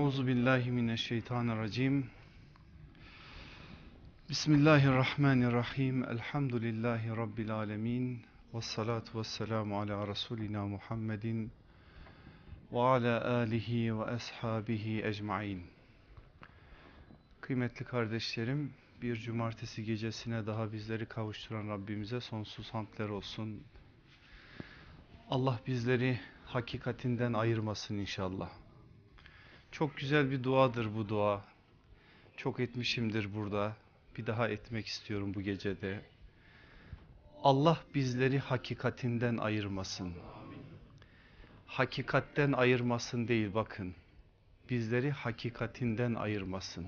Euzu billahi mineşşeytanirracim. Bismillahirrahmanirrahim. Elhamdülillahi rabbil alamin. Ves salatu vesselamu ala rasulina Muhammedin ve ala alihi ve ashabihi ecmaîn. Kıymetli kardeşlerim, bir cumartesi gecesine daha bizleri kavuşturan Rabbimize sonsuz hamdler olsun. Allah bizleri hakikatinden ayırmasın inşallah. Çok güzel bir duadır bu dua. Çok etmişimdir burada. Bir daha etmek istiyorum bu gecede. Allah bizleri hakikatinden ayırmasın. Hakikatten ayırmasın değil bakın. Bizleri hakikatinden ayırmasın.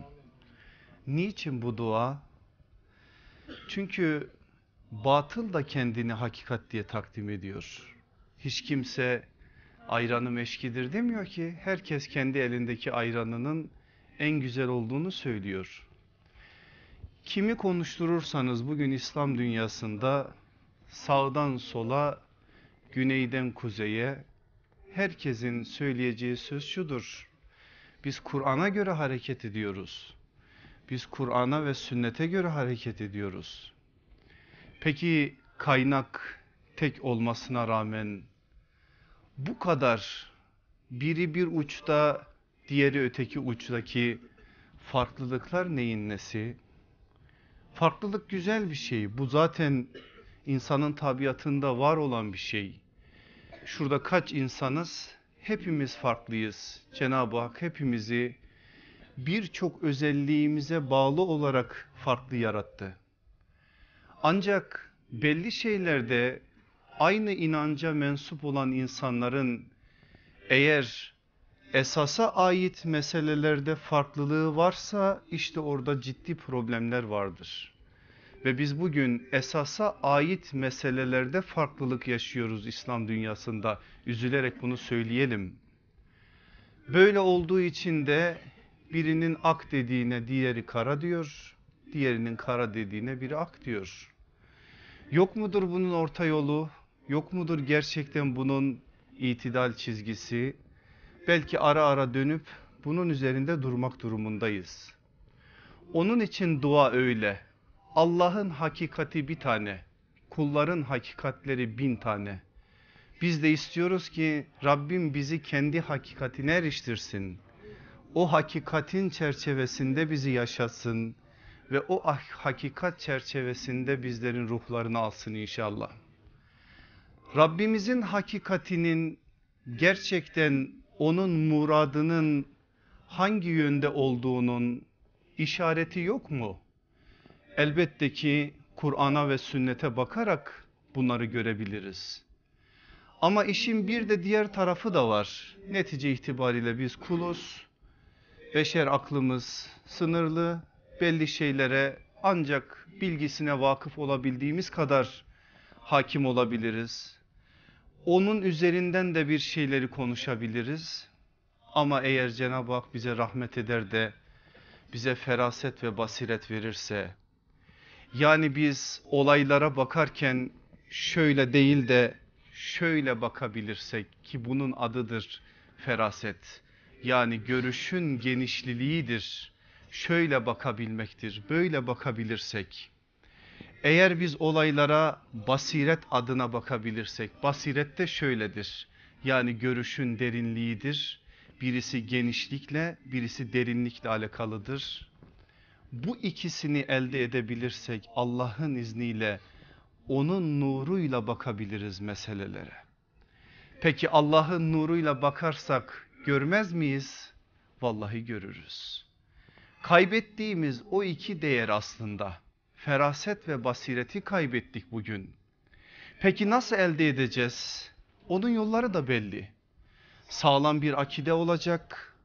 Niçin bu dua? Çünkü batıl da kendini hakikat diye takdim ediyor. Hiç kimse ayranım eşkidir demiyor ki herkes kendi elindeki ayranının en güzel olduğunu söylüyor. Kimi konuşturursanız bugün İslam dünyasında sağdan sola, güneyden kuzeye herkesin söyleyeceği söz şudur. Biz Kur'an'a göre hareket ediyoruz. Biz Kur'an'a ve sünnete göre hareket ediyoruz. Peki kaynak tek olmasına rağmen bu kadar biri bir uçta diğeri öteki uçtaki farklılıklar neyin nesi? Farklılık güzel bir şey. Bu zaten insanın tabiatında var olan bir şey. Şurada kaç insanız? Hepimiz farklıyız. Cenab-ı Hak hepimizi birçok özelliğimize bağlı olarak farklı yarattı. Ancak belli şeylerde aynı inanca mensup olan insanların eğer esasa ait meselelerde farklılığı varsa işte orada ciddi problemler vardır. Ve biz bugün esasa ait meselelerde farklılık yaşıyoruz İslam dünyasında. Üzülerek bunu söyleyelim. Böyle olduğu için de birinin ak dediğine diğeri kara diyor. Diğerinin kara dediğine biri ak diyor. Yok mudur bunun orta yolu? Yok mudur gerçekten bunun itidal çizgisi? Belki ara ara dönüp bunun üzerinde durmak durumundayız. Onun için dua öyle. Allah'ın hakikati bir tane, kulların hakikatleri bin tane. Biz de istiyoruz ki Rabbim bizi kendi hakikatine eriştirsin. O hakikatin çerçevesinde bizi yaşatsın ve o hakikat çerçevesinde bizlerin ruhlarını alsın inşallah. Rabbimizin hakikatinin gerçekten onun muradının hangi yönde olduğunun işareti yok mu? Elbette ki Kur'an'a ve sünnete bakarak bunları görebiliriz. Ama işin bir de diğer tarafı da var. Netice itibariyle biz kuluz. Beşer aklımız sınırlı. Belli şeylere ancak bilgisine vakıf olabildiğimiz kadar hakim olabiliriz. Onun üzerinden de bir şeyleri konuşabiliriz. Ama eğer Cenab-ı Hak bize rahmet eder de bize feraset ve basiret verirse yani biz olaylara bakarken şöyle değil de şöyle bakabilirsek ki bunun adıdır feraset. Yani görüşün genişliliğidir. Şöyle bakabilmektir. Böyle bakabilirsek eğer biz olaylara basiret adına bakabilirsek, basiret de şöyledir. Yani görüşün derinliğidir. Birisi genişlikle, birisi derinlikle alakalıdır. Bu ikisini elde edebilirsek Allah'ın izniyle onun nuruyla bakabiliriz meselelere. Peki Allah'ın nuruyla bakarsak görmez miyiz? Vallahi görürüz. Kaybettiğimiz o iki değer aslında feraset ve basireti kaybettik bugün. Peki nasıl elde edeceğiz? Onun yolları da belli. Sağlam bir akide olacak,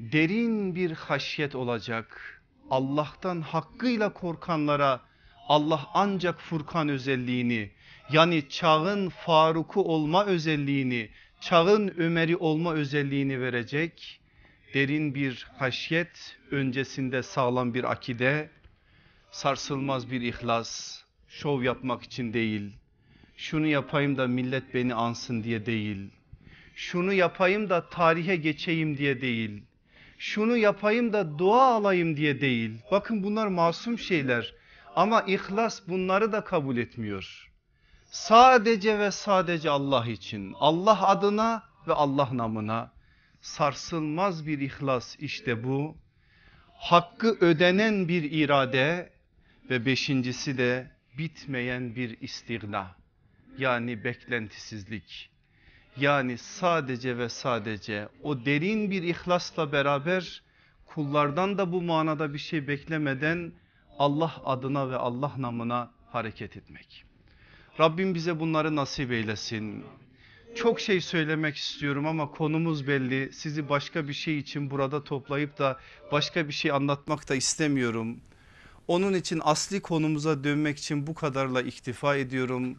derin bir haşyet olacak. Allah'tan hakkıyla korkanlara Allah ancak Furkan özelliğini yani çağın Faruk'u olma özelliğini, çağın Ömer'i olma özelliğini verecek. Derin bir haşyet, öncesinde sağlam bir akide, sarsılmaz bir ihlas, şov yapmak için değil, şunu yapayım da millet beni ansın diye değil, şunu yapayım da tarihe geçeyim diye değil, şunu yapayım da dua alayım diye değil. Bakın bunlar masum şeyler ama ihlas bunları da kabul etmiyor. Sadece ve sadece Allah için Allah adına ve Allah namına sarsılmaz bir ihlas işte bu. Hakkı ödenen bir irade ve beşincisi de bitmeyen bir istigna yani beklentisizlik. Yani sadece ve sadece o derin bir ihlasla beraber kullardan da bu manada bir şey beklemeden Allah adına ve Allah namına hareket etmek. Rabbim bize bunları nasip eylesin. Çok şey söylemek istiyorum ama konumuz belli. Sizi başka bir şey için burada toplayıp da başka bir şey anlatmak da istemiyorum. Onun için asli konumuza dönmek için bu kadarla iktifa ediyorum.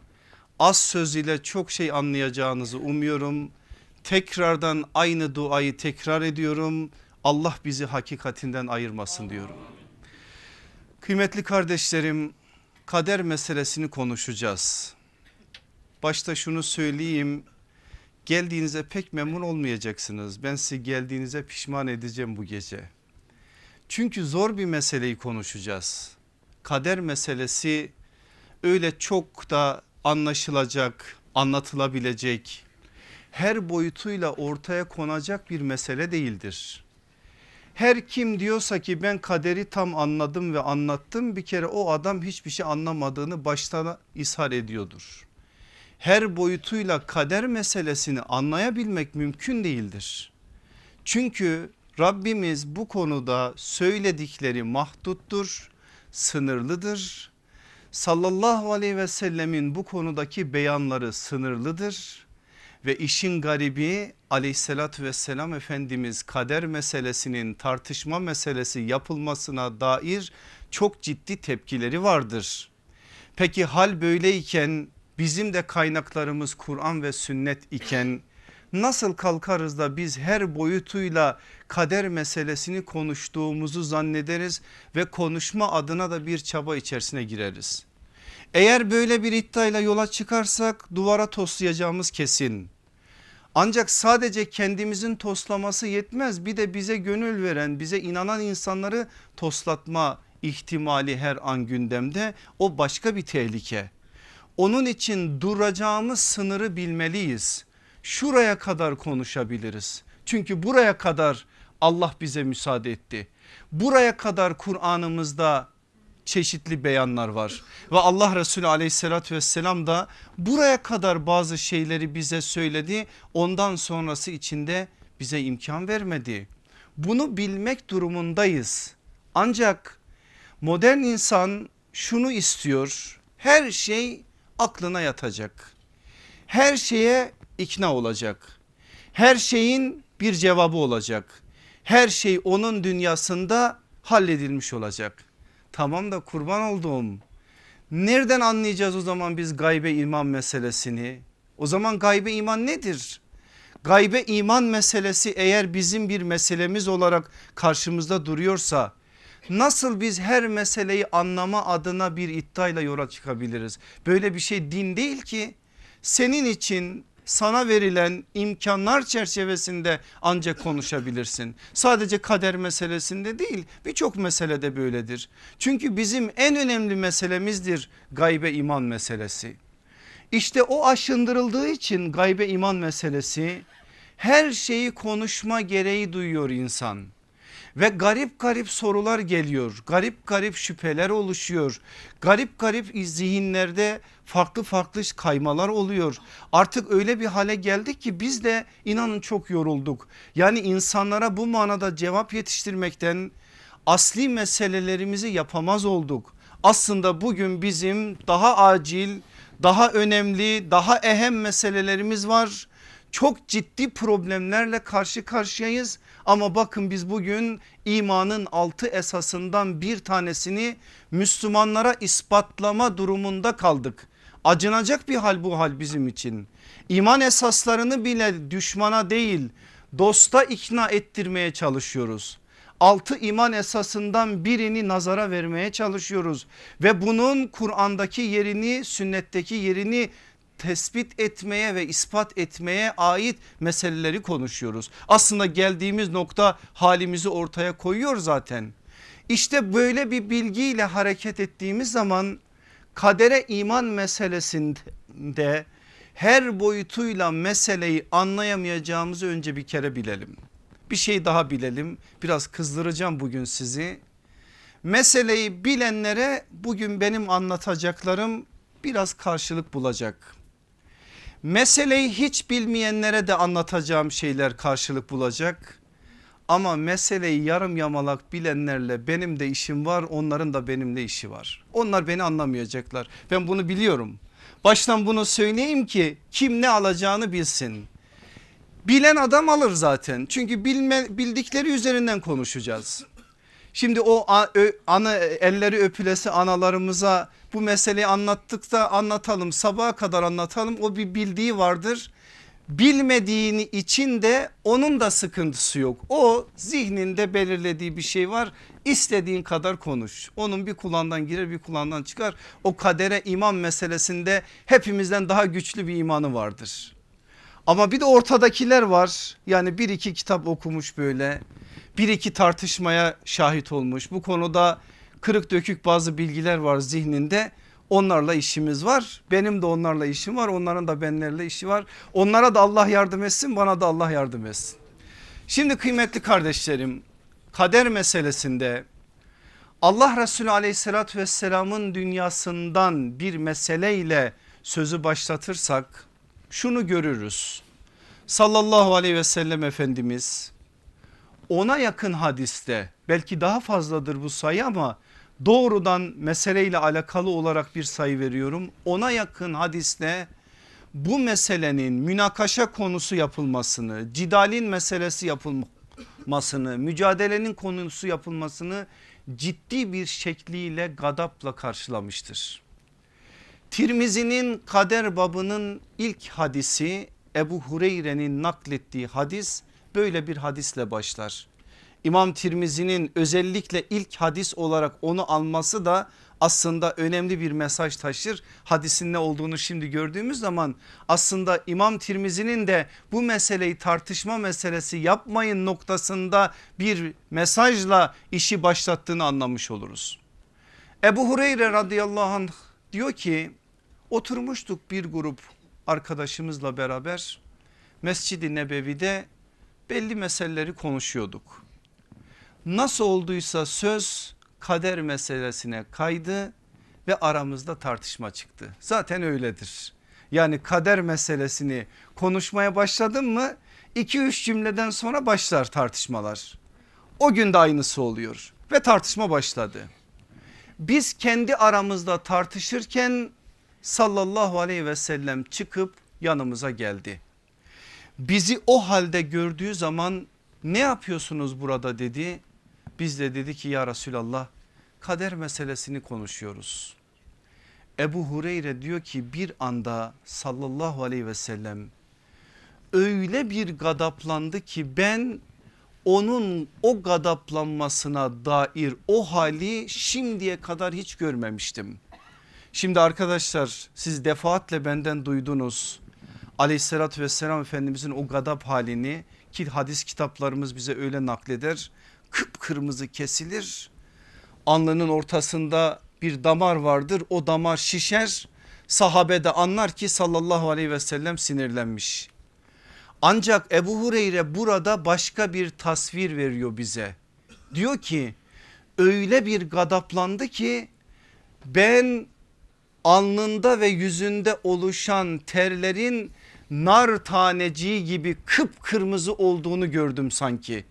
Az söz ile çok şey anlayacağınızı umuyorum. Tekrardan aynı duayı tekrar ediyorum. Allah bizi hakikatinden ayırmasın diyorum. Kıymetli kardeşlerim kader meselesini konuşacağız. Başta şunu söyleyeyim geldiğinize pek memnun olmayacaksınız. Ben sizi geldiğinize pişman edeceğim bu gece. Çünkü zor bir meseleyi konuşacağız. Kader meselesi öyle çok da anlaşılacak, anlatılabilecek, her boyutuyla ortaya konacak bir mesele değildir. Her kim diyorsa ki ben kaderi tam anladım ve anlattım bir kere o adam hiçbir şey anlamadığını baştan ishar ediyordur. Her boyutuyla kader meselesini anlayabilmek mümkün değildir. Çünkü Rabbimiz bu konuda söyledikleri mahduttur, sınırlıdır. Sallallahu aleyhi ve sellemin bu konudaki beyanları sınırlıdır. Ve işin garibi aleyhissalatü vesselam Efendimiz kader meselesinin tartışma meselesi yapılmasına dair çok ciddi tepkileri vardır. Peki hal böyleyken bizim de kaynaklarımız Kur'an ve sünnet iken nasıl kalkarız da biz her boyutuyla kader meselesini konuştuğumuzu zannederiz ve konuşma adına da bir çaba içerisine gireriz. Eğer böyle bir iddiayla yola çıkarsak duvara toslayacağımız kesin. Ancak sadece kendimizin toslaması yetmez bir de bize gönül veren bize inanan insanları toslatma ihtimali her an gündemde o başka bir tehlike. Onun için duracağımız sınırı bilmeliyiz. Şuraya kadar konuşabiliriz. Çünkü buraya kadar Allah bize müsaade etti. Buraya kadar Kur'an'ımızda çeşitli beyanlar var ve Allah Resulü aleyhissalatü vesselam da buraya kadar bazı şeyleri bize söyledi ondan sonrası içinde bize imkan vermedi. Bunu bilmek durumundayız ancak modern insan şunu istiyor her şey aklına yatacak her şeye ikna olacak her şeyin bir cevabı olacak her şey onun dünyasında halledilmiş olacak Tamam da kurban olduğum nereden anlayacağız o zaman biz gaybe iman meselesini? O zaman gaybe iman nedir? Gaybe iman meselesi eğer bizim bir meselemiz olarak karşımızda duruyorsa nasıl biz her meseleyi anlama adına bir iddiayla yola çıkabiliriz? Böyle bir şey din değil ki. Senin için sana verilen imkanlar çerçevesinde ancak konuşabilirsin. Sadece kader meselesinde değil birçok meselede böyledir. Çünkü bizim en önemli meselemizdir gaybe iman meselesi. İşte o aşındırıldığı için gaybe iman meselesi her şeyi konuşma gereği duyuyor insan ve garip garip sorular geliyor. Garip garip şüpheler oluşuyor. Garip garip zihinlerde farklı farklı kaymalar oluyor. Artık öyle bir hale geldik ki biz de inanın çok yorulduk. Yani insanlara bu manada cevap yetiştirmekten asli meselelerimizi yapamaz olduk. Aslında bugün bizim daha acil, daha önemli, daha ehem meselelerimiz var. Çok ciddi problemlerle karşı karşıyayız ama bakın biz bugün imanın altı esasından bir tanesini Müslümanlara ispatlama durumunda kaldık. Acınacak bir hal bu hal bizim için. İman esaslarını bile düşmana değil dosta ikna ettirmeye çalışıyoruz. Altı iman esasından birini nazara vermeye çalışıyoruz ve bunun Kur'an'daki yerini sünnetteki yerini tespit etmeye ve ispat etmeye ait meseleleri konuşuyoruz. Aslında geldiğimiz nokta halimizi ortaya koyuyor zaten. İşte böyle bir bilgiyle hareket ettiğimiz zaman kadere iman meselesinde her boyutuyla meseleyi anlayamayacağımızı önce bir kere bilelim. Bir şey daha bilelim biraz kızdıracağım bugün sizi. Meseleyi bilenlere bugün benim anlatacaklarım biraz karşılık bulacak. Meseleyi hiç bilmeyenlere de anlatacağım şeyler karşılık bulacak. Ama meseleyi yarım yamalak bilenlerle benim de işim var onların da benimle işi var. Onlar beni anlamayacaklar ben bunu biliyorum. Baştan bunu söyleyeyim ki kim ne alacağını bilsin. Bilen adam alır zaten çünkü bilme, bildikleri üzerinden konuşacağız. Şimdi o ana elleri öpülesi analarımıza bu meseleyi anlattık da anlatalım sabaha kadar anlatalım o bir bildiği vardır. Bilmediğini için de onun da sıkıntısı yok. O zihninde belirlediği bir şey var. İstediğin kadar konuş. Onun bir kulağından girer bir kulağından çıkar. O kadere iman meselesinde hepimizden daha güçlü bir imanı vardır. Ama bir de ortadakiler var. Yani bir iki kitap okumuş böyle. Bir iki tartışmaya şahit olmuş. Bu konuda kırık dökük bazı bilgiler var zihninde. Onlarla işimiz var. Benim de onlarla işim var. Onların da benlerle işi var. Onlara da Allah yardım etsin bana da Allah yardım etsin. Şimdi kıymetli kardeşlerim kader meselesinde Allah Resulü aleyhissalatü vesselamın dünyasından bir meseleyle sözü başlatırsak şunu görürüz. Sallallahu aleyhi ve sellem Efendimiz ona yakın hadiste belki daha fazladır bu sayı ama doğrudan meseleyle alakalı olarak bir sayı veriyorum. Ona yakın hadiste bu meselenin münakaşa konusu yapılmasını, cidalin meselesi yapılmasını, mücadelenin konusu yapılmasını ciddi bir şekliyle gadapla karşılamıştır. Tirmizi'nin kader babının ilk hadisi Ebu Hureyre'nin naklettiği hadis böyle bir hadisle başlar. İmam Tirmizi'nin özellikle ilk hadis olarak onu alması da aslında önemli bir mesaj taşır. Hadisin ne olduğunu şimdi gördüğümüz zaman aslında İmam Tirmizi'nin de bu meseleyi tartışma meselesi yapmayın noktasında bir mesajla işi başlattığını anlamış oluruz. Ebu Hureyre radıyallahu anh diyor ki oturmuştuk bir grup arkadaşımızla beraber Mescid-i Nebevi'de belli meseleleri konuşuyorduk. Nasıl olduysa söz kader meselesine kaydı ve aramızda tartışma çıktı. Zaten öyledir. Yani kader meselesini konuşmaya başladın mı 2-3 cümleden sonra başlar tartışmalar. O gün de aynısı oluyor ve tartışma başladı. Biz kendi aramızda tartışırken sallallahu aleyhi ve sellem çıkıp yanımıza geldi. Bizi o halde gördüğü zaman ne yapıyorsunuz burada dedi. Biz de dedi ki ya Resulallah kader meselesini konuşuyoruz. Ebu Hureyre diyor ki bir anda sallallahu aleyhi ve sellem öyle bir gadaplandı ki ben onun o gadaplanmasına dair o hali şimdiye kadar hiç görmemiştim. Şimdi arkadaşlar siz defaatle benden duydunuz. Aleyhissalatü vesselam Efendimizin o gadap halini ki hadis kitaplarımız bize öyle nakleder. Kıpkırmızı kesilir. Alnının ortasında bir damar vardır. O damar şişer. Sahabe de anlar ki sallallahu aleyhi ve sellem sinirlenmiş. Ancak Ebu Hureyre burada başka bir tasvir veriyor bize. Diyor ki öyle bir gadaplandı ki ben alnında ve yüzünde oluşan terlerin nar taneciği gibi kıpkırmızı olduğunu gördüm sanki.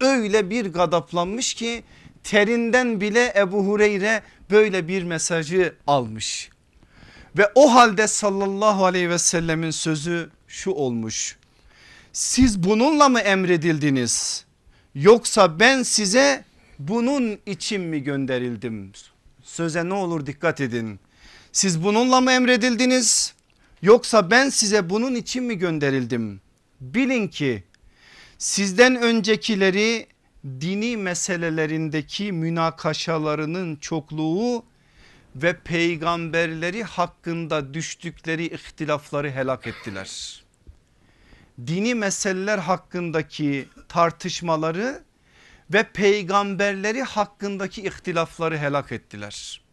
Öyle bir gadaplanmış ki terinden bile Ebu Hureyre böyle bir mesajı almış. Ve o halde sallallahu aleyhi ve sellemin sözü şu olmuş. Siz bununla mı emredildiniz? Yoksa ben size bunun için mi gönderildim? Söze ne olur dikkat edin. Siz bununla mı emredildiniz? Yoksa ben size bunun için mi gönderildim? Bilin ki sizden öncekileri dini meselelerindeki münakaşalarının çokluğu ve peygamberleri hakkında düştükleri ihtilafları helak ettiler. Dini meseleler hakkındaki tartışmaları ve peygamberleri hakkındaki ihtilafları helak ettiler.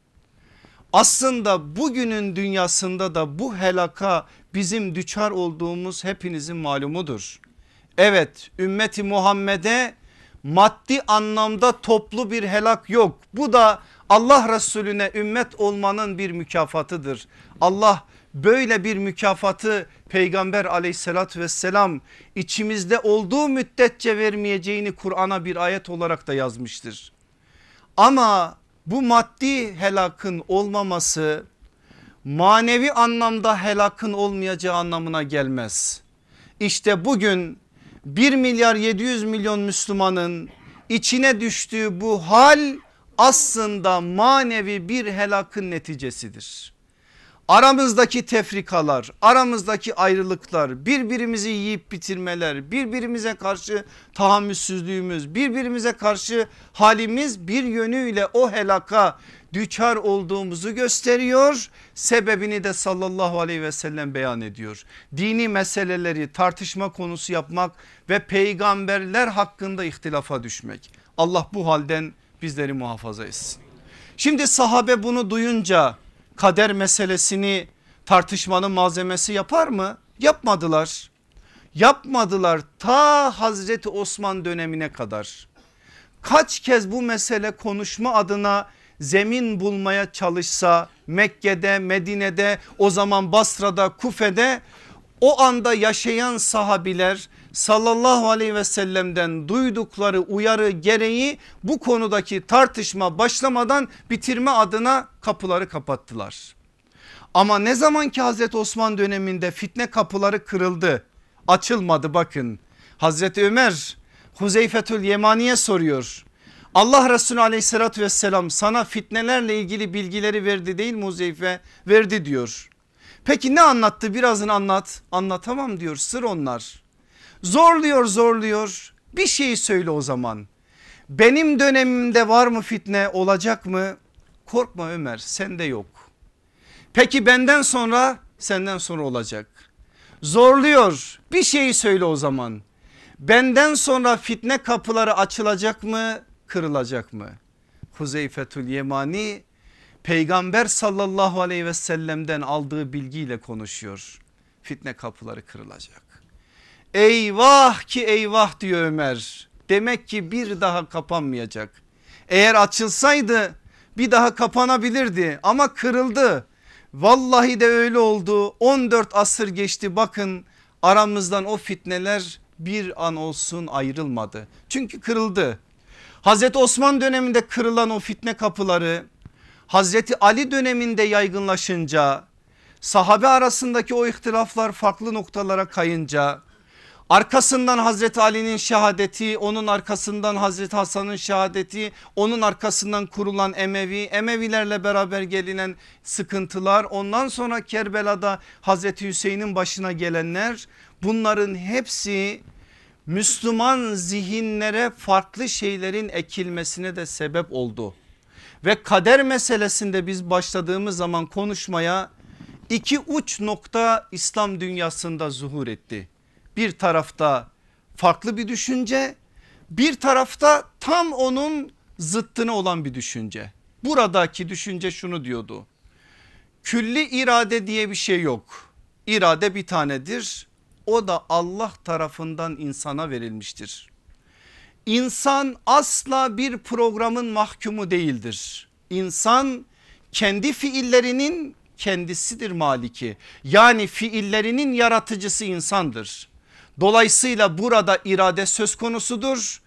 Aslında bugünün dünyasında da bu helaka bizim düçar olduğumuz hepinizin malumudur. Evet ümmeti Muhammed'e maddi anlamda toplu bir helak yok. Bu da Allah Resulüne ümmet olmanın bir mükafatıdır. Allah böyle bir mükafatı peygamber aleyhissalatü vesselam içimizde olduğu müddetçe vermeyeceğini Kur'an'a bir ayet olarak da yazmıştır. Ama bu maddi helakın olmaması manevi anlamda helakın olmayacağı anlamına gelmez. İşte bugün 1 milyar 700 milyon Müslümanın içine düştüğü bu hal aslında manevi bir helakın neticesidir. Aramızdaki tefrikalar, aramızdaki ayrılıklar, birbirimizi yiyip bitirmeler, birbirimize karşı tahammülsüzlüğümüz, birbirimize karşı halimiz bir yönüyle o helaka düçar olduğumuzu gösteriyor. Sebebini de sallallahu aleyhi ve sellem beyan ediyor. Dini meseleleri tartışma konusu yapmak ve peygamberler hakkında ihtilafa düşmek. Allah bu halden bizleri muhafaza etsin. Şimdi sahabe bunu duyunca kader meselesini tartışmanın malzemesi yapar mı? Yapmadılar. Yapmadılar ta Hazreti Osman dönemine kadar. Kaç kez bu mesele konuşma adına zemin bulmaya çalışsa Mekke'de, Medine'de, o zaman Basra'da, Kufe'de o anda yaşayan sahabiler sallallahu aleyhi ve sellem'den duydukları uyarı gereği bu konudaki tartışma başlamadan bitirme adına kapıları kapattılar. Ama ne zaman ki Hazreti Osman döneminde fitne kapıları kırıldı açılmadı bakın. Hazreti Ömer Huzeyfetül Yemani'ye soruyor. Allah Resulü aleyhissalatü vesselam sana fitnelerle ilgili bilgileri verdi değil mi Huzeyfe? Verdi diyor. Peki ne anlattı birazını anlat. Anlatamam diyor sır onlar. Zorluyor zorluyor bir şeyi söyle o zaman. Benim dönemimde var mı fitne olacak mı? Korkma Ömer sende yok. Peki benden sonra senden sonra olacak. Zorluyor bir şeyi söyle o zaman. Benden sonra fitne kapıları açılacak mı kırılacak mı? Huzeyfetül Yemani peygamber sallallahu aleyhi ve sellem'den aldığı bilgiyle konuşuyor. Fitne kapıları kırılacak. Eyvah ki eyvah diyor Ömer. Demek ki bir daha kapanmayacak. Eğer açılsaydı bir daha kapanabilirdi ama kırıldı. Vallahi de öyle oldu 14 asır geçti bakın aramızdan o fitneler bir an olsun ayrılmadı. Çünkü kırıldı. Hazreti Osman döneminde kırılan o fitne kapıları Hazreti Ali döneminde yaygınlaşınca sahabe arasındaki o ihtilaflar farklı noktalara kayınca Arkasından Hazreti Ali'nin şehadeti onun arkasından Hazreti Hasan'ın şehadeti onun arkasından kurulan Emevi Emevilerle beraber gelinen sıkıntılar ondan sonra Kerbela'da Hazreti Hüseyin'in başına gelenler bunların hepsi Müslüman zihinlere farklı şeylerin ekilmesine de sebep oldu. Ve kader meselesinde biz başladığımız zaman konuşmaya iki uç nokta İslam dünyasında zuhur etti. Bir tarafta farklı bir düşünce bir tarafta tam onun zıttına olan bir düşünce. Buradaki düşünce şunu diyordu. Külli irade diye bir şey yok. İrade bir tanedir o da Allah tarafından insana verilmiştir. İnsan asla bir programın mahkumu değildir. İnsan kendi fiillerinin kendisidir maliki. Yani fiillerinin yaratıcısı insandır. Dolayısıyla burada irade söz konusudur.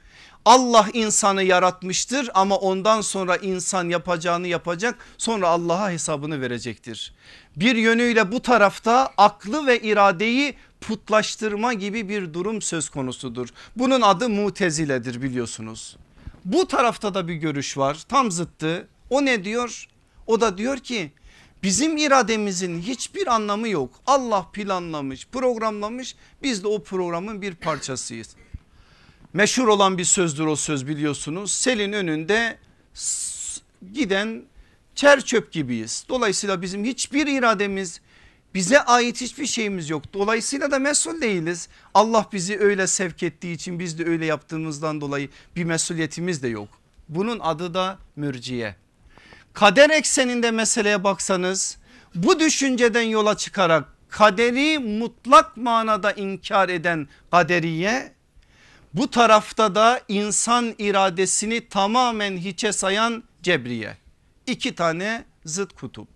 Allah insanı yaratmıştır ama ondan sonra insan yapacağını yapacak sonra Allah'a hesabını verecektir. Bir yönüyle bu tarafta aklı ve iradeyi putlaştırma gibi bir durum söz konusudur. Bunun adı muteziledir biliyorsunuz. Bu tarafta da bir görüş var tam zıttı. O ne diyor? O da diyor ki bizim irademizin hiçbir anlamı yok. Allah planlamış programlamış biz de o programın bir parçasıyız. Meşhur olan bir sözdür o söz biliyorsunuz. Selin önünde giden çer çöp gibiyiz. Dolayısıyla bizim hiçbir irademiz bize ait hiçbir şeyimiz yok. Dolayısıyla da mesul değiliz. Allah bizi öyle sevk ettiği için biz de öyle yaptığımızdan dolayı bir mesuliyetimiz de yok. Bunun adı da mürciye. Kader ekseninde meseleye baksanız bu düşünceden yola çıkarak kaderi mutlak manada inkar eden kaderiye bu tarafta da insan iradesini tamamen hiçe sayan cebriye. İki tane zıt kutup.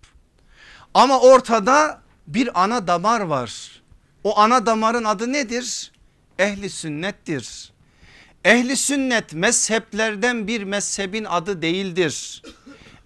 Ama ortada bir ana damar var. O ana damarın adı nedir? Ehli sünnettir. Ehli sünnet mezheplerden bir mezhebin adı değildir.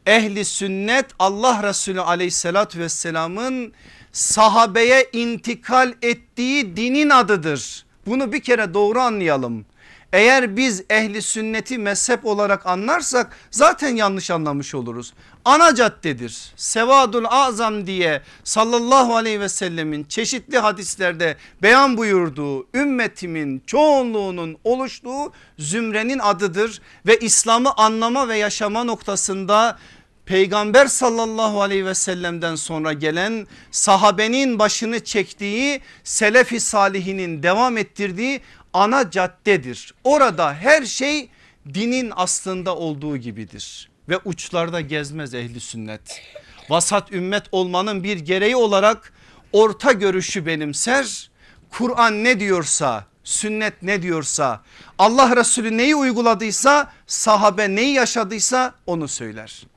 Ehli sünnet Allah Resulü aleyhissalatü vesselamın sahabeye intikal ettiği dinin adıdır. Bunu bir kere doğru anlayalım. Eğer biz ehli sünneti mezhep olarak anlarsak zaten yanlış anlamış oluruz. Ana caddedir. Sevadul azam diye sallallahu aleyhi ve sellemin çeşitli hadislerde beyan buyurduğu ümmetimin çoğunluğunun oluştuğu zümrenin adıdır. Ve İslam'ı anlama ve yaşama noktasında peygamber sallallahu aleyhi ve sellemden sonra gelen sahabenin başını çektiği selefi salihinin devam ettirdiği ana caddedir. Orada her şey dinin aslında olduğu gibidir ve uçlarda gezmez ehli sünnet. Vasat ümmet olmanın bir gereği olarak orta görüşü benimser. Kur'an ne diyorsa sünnet ne diyorsa Allah Resulü neyi uyguladıysa sahabe neyi yaşadıysa onu söyler.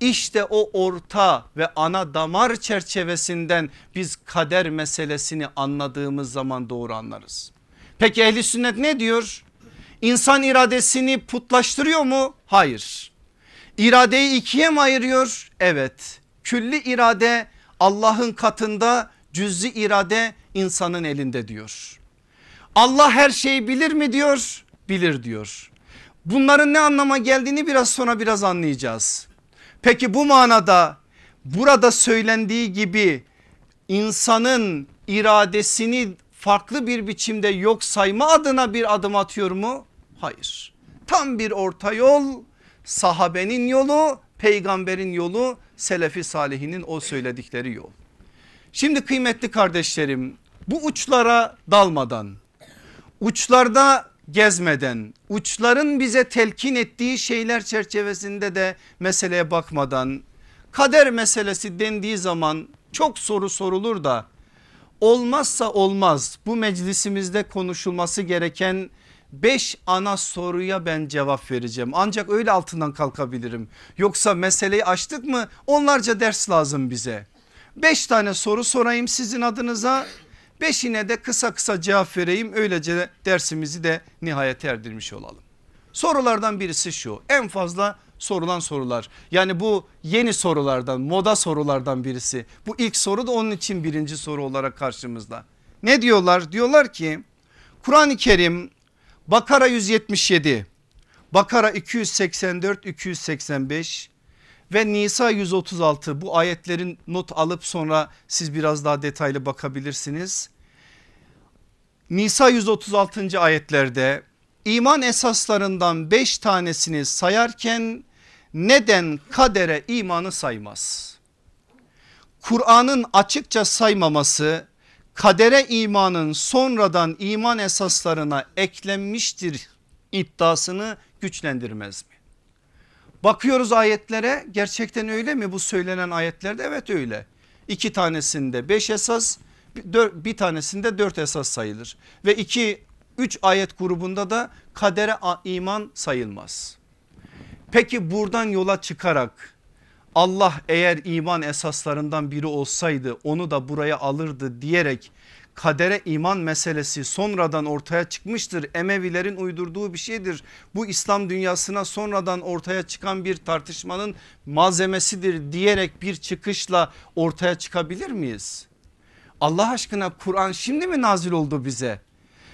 İşte o orta ve ana damar çerçevesinden biz kader meselesini anladığımız zaman doğru anlarız. Peki ehli sünnet ne diyor? İnsan iradesini putlaştırıyor mu? Hayır. İradeyi ikiye mi ayırıyor? Evet. Külli irade Allah'ın katında cüz'i irade insanın elinde diyor. Allah her şeyi bilir mi diyor? Bilir diyor. Bunların ne anlama geldiğini biraz sonra biraz anlayacağız. Peki bu manada burada söylendiği gibi insanın iradesini farklı bir biçimde yok sayma adına bir adım atıyor mu? Hayır. Tam bir orta yol sahabenin yolu peygamberin yolu selefi salihinin o söyledikleri yol. Şimdi kıymetli kardeşlerim bu uçlara dalmadan uçlarda gezmeden uçların bize telkin ettiği şeyler çerçevesinde de meseleye bakmadan kader meselesi dendiği zaman çok soru sorulur da olmazsa olmaz. Bu meclisimizde konuşulması gereken 5 ana soruya ben cevap vereceğim. Ancak öyle altından kalkabilirim. Yoksa meseleyi açtık mı onlarca ders lazım bize. 5 tane soru sorayım sizin adınıza. Beşine de kısa kısa cevap vereyim. Öylece dersimizi de nihayete erdirmiş olalım. Sorulardan birisi şu. En fazla sorulan sorular yani bu yeni sorulardan moda sorulardan birisi. Bu ilk soru da onun için birinci soru olarak karşımızda. Ne diyorlar? Diyorlar ki Kur'an-ı Kerim Bakara 177, Bakara 284, 285 ve Nisa 136 bu ayetlerin not alıp sonra siz biraz daha detaylı bakabilirsiniz. Nisa 136. ayetlerde iman esaslarından 5 tanesini sayarken neden kadere imanı saymaz? Kur'an'ın açıkça saymaması kadere imanın sonradan iman esaslarına eklenmiştir iddiasını güçlendirmez mi? Bakıyoruz ayetlere gerçekten öyle mi bu söylenen ayetlerde evet öyle. İki tanesinde beş esas bir tanesinde dört esas sayılır ve iki üç ayet grubunda da kadere iman sayılmaz. Peki buradan yola çıkarak Allah eğer iman esaslarından biri olsaydı onu da buraya alırdı diyerek kadere iman meselesi sonradan ortaya çıkmıştır. Emevilerin uydurduğu bir şeydir. Bu İslam dünyasına sonradan ortaya çıkan bir tartışmanın malzemesidir diyerek bir çıkışla ortaya çıkabilir miyiz? Allah aşkına Kur'an şimdi mi nazil oldu bize?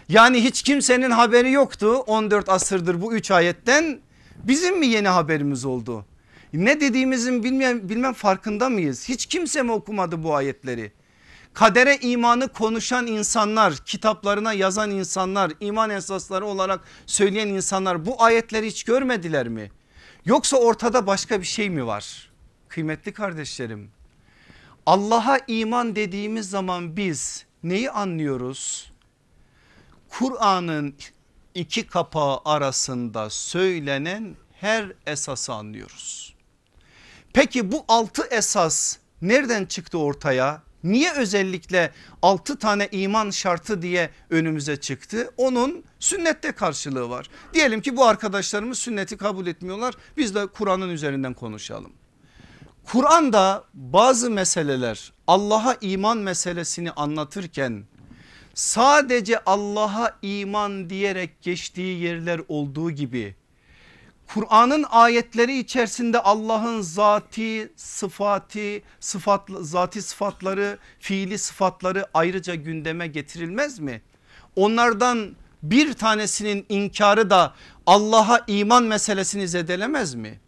Yani hiç kimsenin haberi yoktu 14 asırdır bu 3 ayetten bizim mi yeni haberimiz oldu? Ne dediğimizin bilmem, bilmem farkında mıyız? Hiç kimse mi okumadı bu ayetleri? Kadere imanı konuşan insanlar, kitaplarına yazan insanlar, iman esasları olarak söyleyen insanlar bu ayetleri hiç görmediler mi? Yoksa ortada başka bir şey mi var? Kıymetli kardeşlerim Allah'a iman dediğimiz zaman biz neyi anlıyoruz? Kur'an'ın iki kapağı arasında söylenen her esası anlıyoruz. Peki bu altı esas nereden çıktı ortaya? Niye özellikle altı tane iman şartı diye önümüze çıktı? Onun sünnette karşılığı var. Diyelim ki bu arkadaşlarımız sünneti kabul etmiyorlar. Biz de Kur'an'ın üzerinden konuşalım. Kur'an'da bazı meseleler Allah'a iman meselesini anlatırken sadece Allah'a iman diyerek geçtiği yerler olduğu gibi Kur'an'ın ayetleri içerisinde Allah'ın zati sıfatı, sıfat, zati sıfatları, fiili sıfatları ayrıca gündeme getirilmez mi? Onlardan bir tanesinin inkarı da Allah'a iman meselesini zedelemez mi?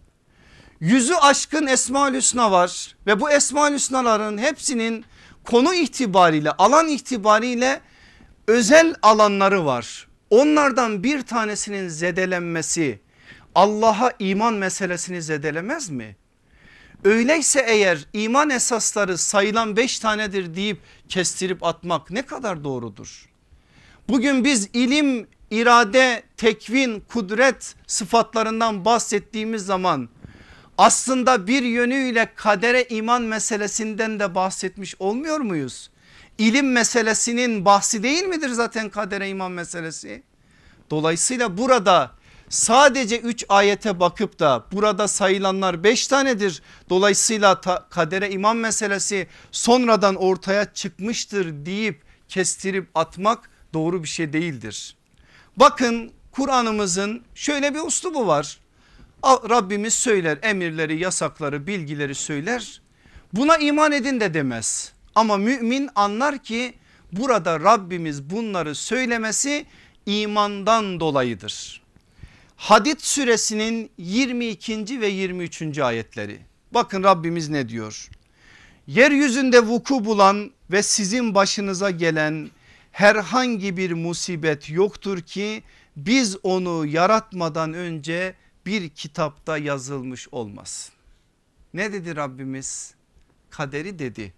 Yüzü aşkın Esmaül Hüsna var ve bu Esmaül Hüsnaların hepsinin konu itibariyle alan itibariyle özel alanları var. Onlardan bir tanesinin zedelenmesi Allah'a iman meselesini zedelemez mi? Öyleyse eğer iman esasları sayılan beş tanedir deyip kestirip atmak ne kadar doğrudur? Bugün biz ilim, irade, tekvin, kudret sıfatlarından bahsettiğimiz zaman aslında bir yönüyle kadere iman meselesinden de bahsetmiş olmuyor muyuz? İlim meselesinin bahsi değil midir zaten kadere iman meselesi? Dolayısıyla burada sadece 3 ayete bakıp da burada sayılanlar 5 tanedir. Dolayısıyla kadere iman meselesi sonradan ortaya çıkmıştır deyip kestirip atmak doğru bir şey değildir. Bakın Kur'an'ımızın şöyle bir uslubu var. Rabbimiz söyler emirleri yasakları bilgileri söyler buna iman edin de demez. Ama mümin anlar ki burada Rabbimiz bunları söylemesi imandan dolayıdır. Hadid suresinin 22. ve 23. ayetleri. Bakın Rabbimiz ne diyor? Yeryüzünde vuku bulan ve sizin başınıza gelen herhangi bir musibet yoktur ki biz onu yaratmadan önce bir kitapta yazılmış olmasın. Ne dedi Rabbimiz? Kaderi dedi.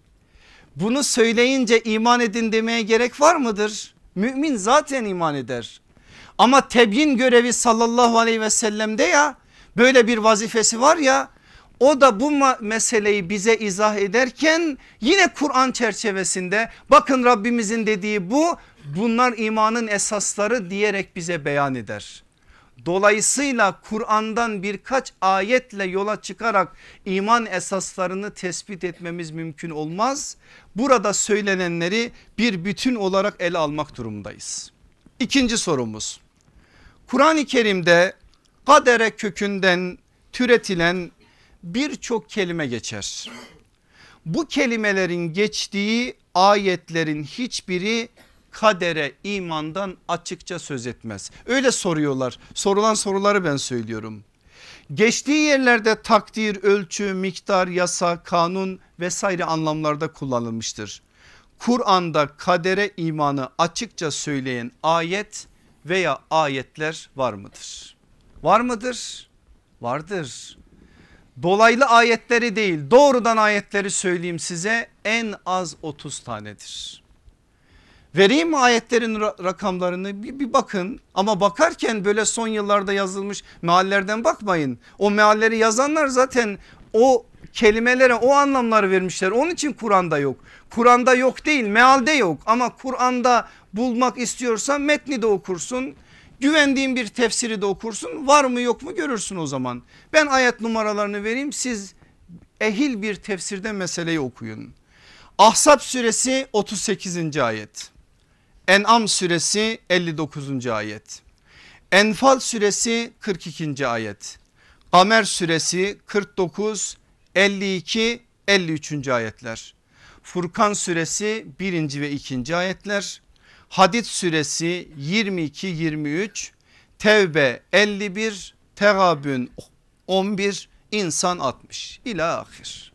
Bunu söyleyince iman edin demeye gerek var mıdır? Mümin zaten iman eder. Ama tebyin görevi sallallahu aleyhi ve sellemde ya böyle bir vazifesi var ya o da bu meseleyi bize izah ederken yine Kur'an çerçevesinde bakın Rabbimizin dediği bu bunlar imanın esasları diyerek bize beyan eder. Dolayısıyla Kur'an'dan birkaç ayetle yola çıkarak iman esaslarını tespit etmemiz mümkün olmaz. Burada söylenenleri bir bütün olarak ele almak durumundayız. İkinci sorumuz Kur'an-ı Kerim'de kadere kökünden türetilen birçok kelime geçer. Bu kelimelerin geçtiği ayetlerin hiçbiri kadere imandan açıkça söz etmez. Öyle soruyorlar sorulan soruları ben söylüyorum. Geçtiği yerlerde takdir, ölçü, miktar, yasa, kanun vesaire anlamlarda kullanılmıştır. Kur'an'da kadere imanı açıkça söyleyen ayet veya ayetler var mıdır? Var mıdır? Vardır. Dolaylı ayetleri değil doğrudan ayetleri söyleyeyim size en az 30 tanedir. Vereyim mi ayetlerin rakamlarını bir, bir bakın ama bakarken böyle son yıllarda yazılmış meallerden bakmayın. O mealleri yazanlar zaten o kelimelere o anlamları vermişler. Onun için Kur'an'da yok. Kur'an'da yok değil mealde yok ama Kur'an'da bulmak istiyorsan metni de okursun. Güvendiğin bir tefsiri de okursun var mı yok mu görürsün o zaman. Ben ayet numaralarını vereyim siz ehil bir tefsirde meseleyi okuyun. Ahzab suresi 38. ayet. En'am suresi 59. ayet. Enfal suresi 42. ayet. Kamer suresi 49, 52, 53. ayetler. Furkan suresi 1. ve 2. ayetler. Hadid suresi 22, 23, Tevbe 51, Tegabün 11, İnsan 60 ila ahir.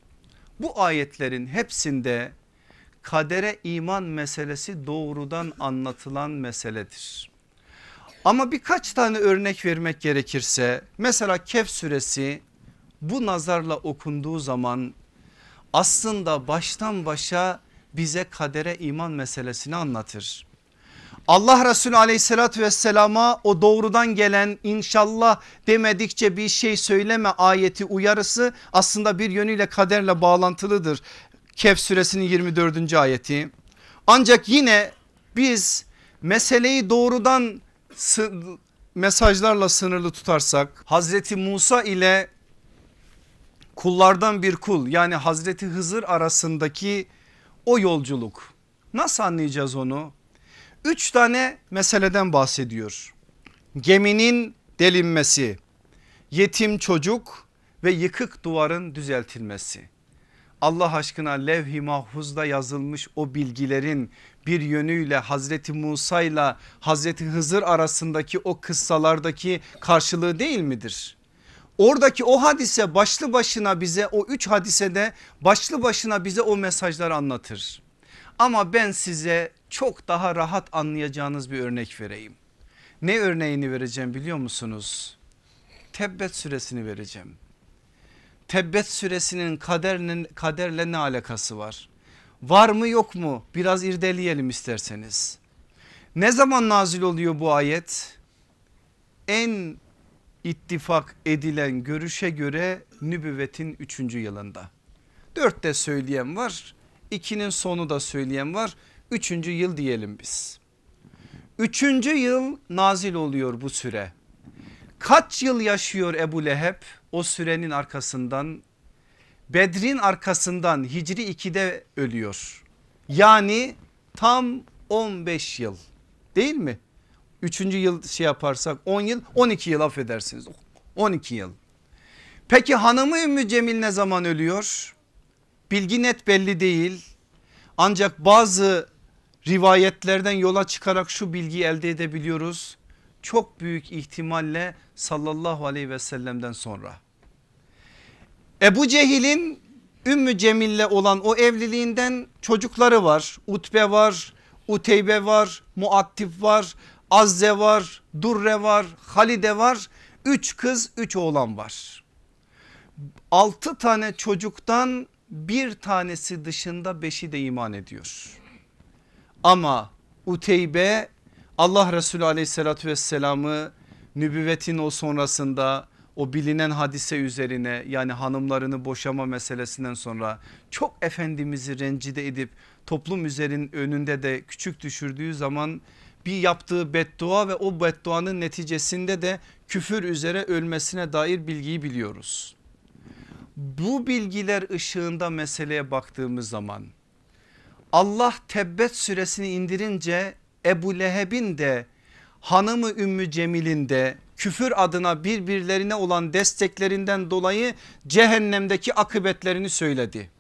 Bu ayetlerin hepsinde kadere iman meselesi doğrudan anlatılan meseledir. Ama birkaç tane örnek vermek gerekirse mesela Kehf suresi bu nazarla okunduğu zaman aslında baştan başa bize kadere iman meselesini anlatır. Allah Resulü aleyhissalatü vesselama o doğrudan gelen inşallah demedikçe bir şey söyleme ayeti uyarısı aslında bir yönüyle kaderle bağlantılıdır. Kehf suresinin 24. ayeti. Ancak yine biz meseleyi doğrudan mesajlarla sınırlı tutarsak Hazreti Musa ile kullardan bir kul yani Hazreti Hızır arasındaki o yolculuk nasıl anlayacağız onu? Üç tane meseleden bahsediyor. Geminin delinmesi, yetim çocuk ve yıkık duvarın düzeltilmesi. Allah aşkına levh-i mahfuzda yazılmış o bilgilerin bir yönüyle Hazreti Musa ile Hazreti Hızır arasındaki o kıssalardaki karşılığı değil midir? Oradaki o hadise başlı başına bize o üç hadisede başlı başına bize o mesajları anlatır. Ama ben size çok daha rahat anlayacağınız bir örnek vereyim. Ne örneğini vereceğim biliyor musunuz? Tebbet suresini vereceğim. Tebbet suresinin kaderle, kaderle ne alakası var? Var mı yok mu? Biraz irdeleyelim isterseniz. Ne zaman nazil oluyor bu ayet? En ittifak edilen görüşe göre nübüvvetin 3. yılında. Dörtte söyleyen var. ikinin sonu da söyleyen var. Üçüncü yıl diyelim biz. Üçüncü yıl nazil oluyor bu süre. Kaç yıl yaşıyor Ebu Leheb o sürenin arkasından? Bedrin arkasından Hicri 2'de ölüyor. Yani tam 15 yıl değil mi? Üçüncü yıl şey yaparsak 10 yıl 12 yıl affedersiniz 12 yıl. Peki hanımı Ümmü Cemil ne zaman ölüyor? Bilgi net belli değil. Ancak bazı rivayetlerden yola çıkarak şu bilgiyi elde edebiliyoruz. Çok büyük ihtimalle sallallahu aleyhi ve sellem'den sonra. Ebu Cehil'in Ümmü Cemil'le olan o evliliğinden çocukları var. Utbe var, Uteybe var, Muattif var, Azze var, Durre var, Halide var. Üç kız üç oğlan var. Altı tane çocuktan bir tanesi dışında beşi de iman ediyor. Ama Uteybe Allah Resulü aleyhissalatü vesselamı nübüvvetin o sonrasında o bilinen hadise üzerine yani hanımlarını boşama meselesinden sonra çok Efendimiz'i rencide edip toplum üzerinin önünde de küçük düşürdüğü zaman bir yaptığı beddua ve o bedduanın neticesinde de küfür üzere ölmesine dair bilgiyi biliyoruz. Bu bilgiler ışığında meseleye baktığımız zaman Allah Tebbet suresini indirince Ebu Leheb'in de hanımı Ümmü Cemil'in de küfür adına birbirlerine olan desteklerinden dolayı cehennemdeki akıbetlerini söyledi.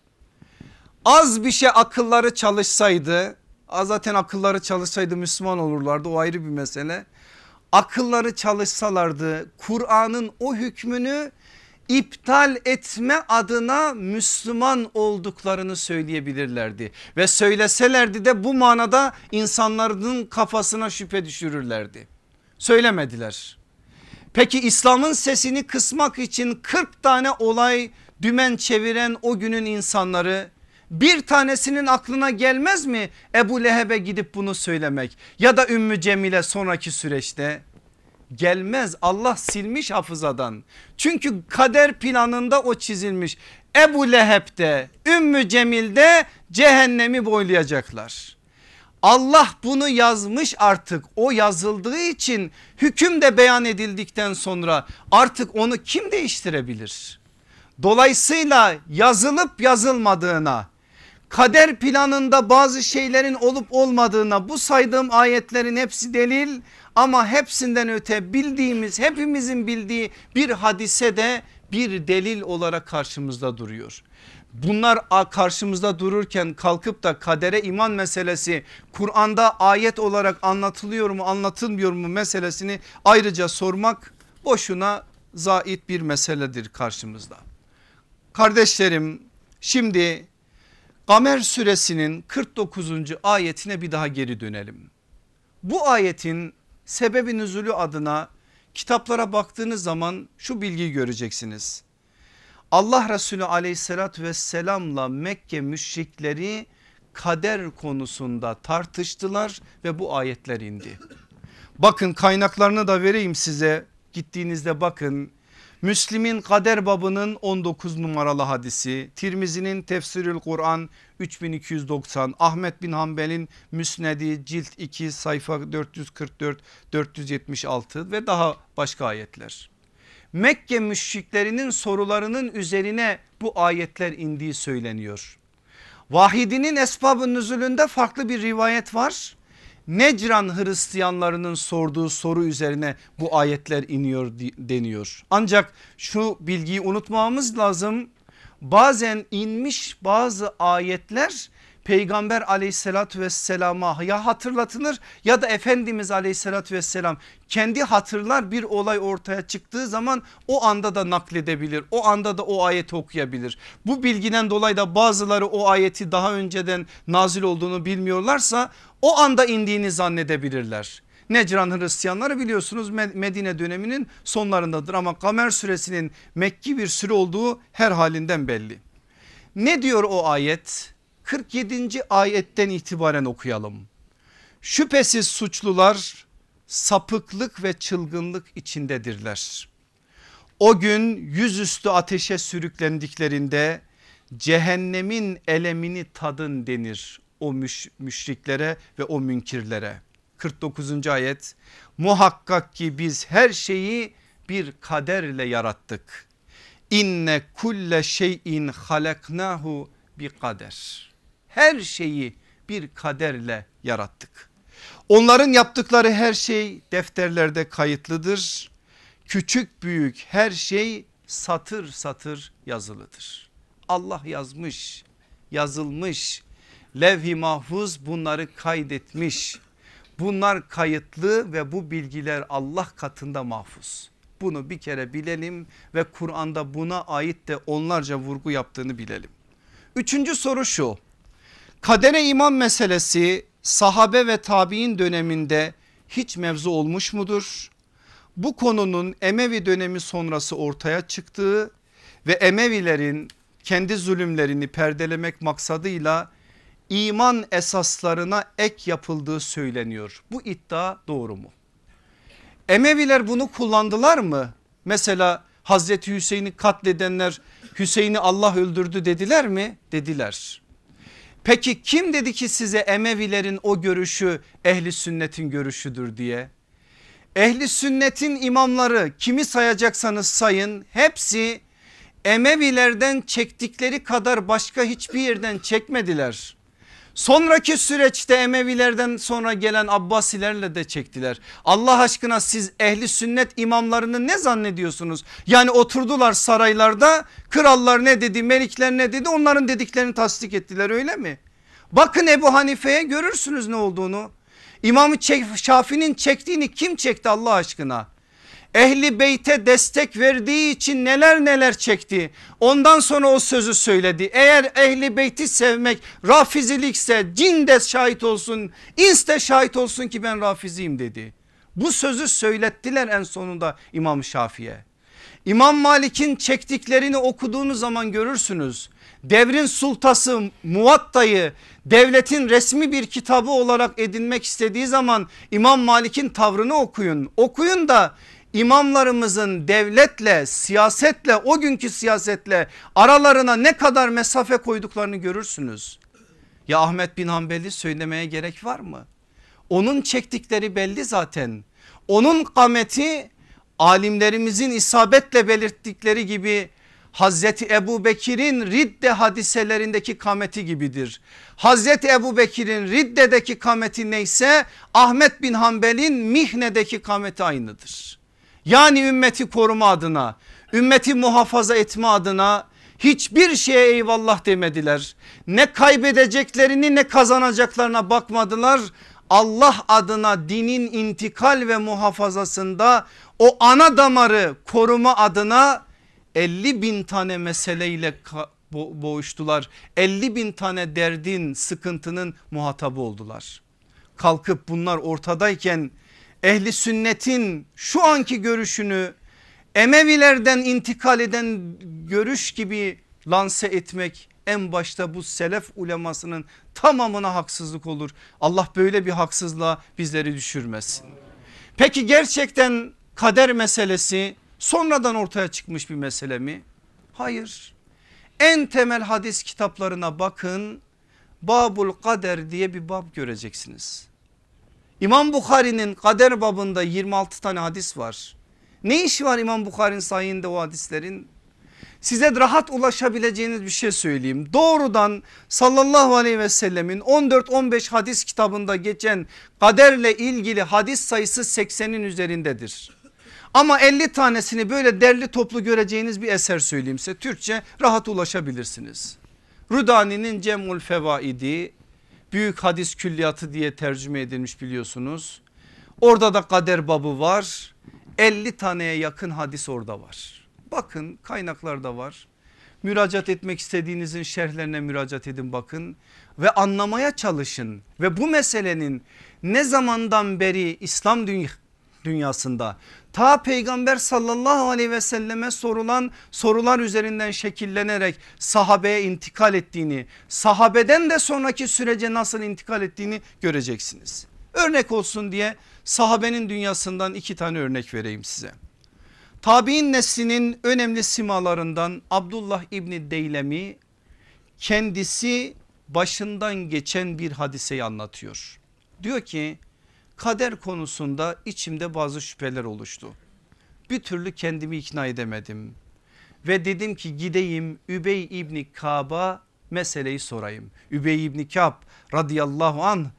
Az bir şey akılları çalışsaydı zaten akılları çalışsaydı Müslüman olurlardı o ayrı bir mesele. Akılları çalışsalardı Kur'an'ın o hükmünü iptal etme adına Müslüman olduklarını söyleyebilirlerdi. Ve söyleselerdi de bu manada insanların kafasına şüphe düşürürlerdi. Söylemediler. Peki İslam'ın sesini kısmak için 40 tane olay dümen çeviren o günün insanları bir tanesinin aklına gelmez mi Ebu Leheb'e gidip bunu söylemek? Ya da Ümmü Cemile sonraki süreçte? Gelmez Allah silmiş hafızadan. Çünkü kader planında o çizilmiş. Ebu Leheb'de Ümmü Cemil'de cehennemi boylayacaklar. Allah bunu yazmış artık o yazıldığı için hüküm de beyan edildikten sonra artık onu kim değiştirebilir? Dolayısıyla yazılıp yazılmadığına kader planında bazı şeylerin olup olmadığına bu saydığım ayetlerin hepsi delil ama hepsinden öte bildiğimiz hepimizin bildiği bir hadise de bir delil olarak karşımızda duruyor. Bunlar karşımızda dururken kalkıp da kadere iman meselesi Kur'an'da ayet olarak anlatılıyor mu anlatılmıyor mu meselesini ayrıca sormak boşuna zait bir meseledir karşımızda. Kardeşlerim şimdi Kamer suresinin 49. ayetine bir daha geri dönelim. Bu ayetin sebebi nüzulü adına kitaplara baktığınız zaman şu bilgiyi göreceksiniz. Allah Resulü aleyhissalatü vesselamla Mekke müşrikleri kader konusunda tartıştılar ve bu ayetler indi. Bakın kaynaklarını da vereyim size gittiğinizde bakın. Müslim'in kader babının 19 numaralı hadisi, Tirmizi'nin tefsirül Kur'an 3290, Ahmet bin Hanbel'in Müsnedi cilt 2 sayfa 444 476 ve daha başka ayetler. Mekke müşriklerinin sorularının üzerine bu ayetler indiği söyleniyor. Vahidinin esbabın nüzulünde farklı bir rivayet var. Necran Hristiyanlarının sorduğu soru üzerine bu ayetler iniyor deniyor. Ancak şu bilgiyi unutmamamız lazım. Bazen inmiş bazı ayetler peygamber aleyhissalatü vesselama ya hatırlatılır ya da Efendimiz aleyhissalatü vesselam kendi hatırlar bir olay ortaya çıktığı zaman o anda da nakledebilir. O anda da o ayeti okuyabilir. Bu bilgiden dolayı da bazıları o ayeti daha önceden nazil olduğunu bilmiyorlarsa o anda indiğini zannedebilirler. Necran Hristiyanları biliyorsunuz Medine döneminin sonlarındadır ama Kamer suresinin Mekki bir süre olduğu her halinden belli. Ne diyor o ayet? 47. ayetten itibaren okuyalım. Şüphesiz suçlular sapıklık ve çılgınlık içindedirler. O gün yüzüstü ateşe sürüklendiklerinde cehennemin elemini tadın denir o müş müşriklere ve o münkirlere. 49. ayet muhakkak ki biz her şeyi bir kaderle yarattık. İnne kulle şeyin halaknahu bi kader her şeyi bir kaderle yarattık. Onların yaptıkları her şey defterlerde kayıtlıdır. Küçük büyük her şey satır satır yazılıdır. Allah yazmış, yazılmış. Levh-i mahfuz bunları kaydetmiş. Bunlar kayıtlı ve bu bilgiler Allah katında mahfuz. Bunu bir kere bilelim ve Kur'an'da buna ait de onlarca vurgu yaptığını bilelim. Üçüncü soru şu Kadere iman meselesi sahabe ve tabi'in döneminde hiç mevzu olmuş mudur? Bu konunun Emevi dönemi sonrası ortaya çıktığı ve Emevilerin kendi zulümlerini perdelemek maksadıyla iman esaslarına ek yapıldığı söyleniyor. Bu iddia doğru mu? Emeviler bunu kullandılar mı? Mesela Hazreti Hüseyin'i katledenler Hüseyin'i Allah öldürdü dediler mi? Dediler. Peki kim dedi ki size Emevilerin o görüşü ehli sünnetin görüşüdür diye? Ehli sünnetin imamları kimi sayacaksanız sayın hepsi Emevilerden çektikleri kadar başka hiçbir yerden çekmediler. Sonraki süreçte Emevilerden sonra gelen Abbasilerle de çektiler. Allah aşkına siz ehli sünnet imamlarını ne zannediyorsunuz? Yani oturdular saraylarda krallar ne dedi melikler ne dedi onların dediklerini tasdik ettiler öyle mi? Bakın Ebu Hanife'ye görürsünüz ne olduğunu. İmam Şafii'nin çektiğini kim çekti Allah aşkına? Ehli beyte destek verdiği için neler neler çekti. Ondan sonra o sözü söyledi. Eğer ehli beyti sevmek rafizilikse cin de şahit olsun ins de şahit olsun ki ben rafiziyim dedi. Bu sözü söylettiler en sonunda İmam Şafii'ye. İmam Malik'in çektiklerini okuduğunuz zaman görürsünüz. Devrin sultası Muvatta'yı devletin resmi bir kitabı olarak edinmek istediği zaman İmam Malik'in tavrını okuyun. Okuyun da imamlarımızın devletle siyasetle o günkü siyasetle aralarına ne kadar mesafe koyduklarını görürsünüz. Ya Ahmet bin Hanbel'i söylemeye gerek var mı? Onun çektikleri belli zaten. Onun kameti alimlerimizin isabetle belirttikleri gibi Hazreti Ebu Bekir'in ridde hadiselerindeki kameti gibidir. Hazreti Ebu Bekir'in riddedeki kameti neyse Ahmet bin Hanbel'in mihnedeki kameti aynıdır. Yani ümmeti koruma adına ümmeti muhafaza etme adına hiçbir şeye eyvallah demediler. Ne kaybedeceklerini ne kazanacaklarına bakmadılar. Allah adına dinin intikal ve muhafazasında o ana damarı koruma adına 50 bin tane meseleyle boğuştular. 50 bin tane derdin sıkıntının muhatabı oldular. Kalkıp bunlar ortadayken ehli sünnetin şu anki görüşünü Emevilerden intikal eden görüş gibi lanse etmek en başta bu selef ulemasının tamamına haksızlık olur. Allah böyle bir haksızlığa bizleri düşürmesin. Peki gerçekten kader meselesi sonradan ortaya çıkmış bir mesele mi? Hayır. En temel hadis kitaplarına bakın. Babul Kader diye bir bab göreceksiniz. İmam Bukhari'nin kader babında 26 tane hadis var. Ne işi var İmam Bukhari'nin sayında o hadislerin? Size rahat ulaşabileceğiniz bir şey söyleyeyim. Doğrudan sallallahu aleyhi ve sellemin 14-15 hadis kitabında geçen kaderle ilgili hadis sayısı 80'in üzerindedir. Ama 50 tanesini böyle derli toplu göreceğiniz bir eser söyleyeyim size. Türkçe rahat ulaşabilirsiniz. Rudani'nin Cemul Fevaidi büyük hadis külliyatı diye tercüme edilmiş biliyorsunuz. Orada da kader babı var. 50 taneye yakın hadis orada var. Bakın kaynaklarda var. Müracaat etmek istediğinizin şerhlerine müracaat edin bakın ve anlamaya çalışın. Ve bu meselenin ne zamandan beri İslam dünyasında ta peygamber sallallahu aleyhi ve selleme sorulan sorular üzerinden şekillenerek sahabeye intikal ettiğini sahabeden de sonraki sürece nasıl intikal ettiğini göreceksiniz. Örnek olsun diye sahabenin dünyasından iki tane örnek vereyim size. Tabi'in neslinin önemli simalarından Abdullah İbni Deylemi kendisi başından geçen bir hadiseyi anlatıyor. Diyor ki kader konusunda içimde bazı şüpheler oluştu. Bir türlü kendimi ikna edemedim. Ve dedim ki gideyim Übey İbni Kab'a meseleyi sorayım. Übey İbni Kab radıyallahu an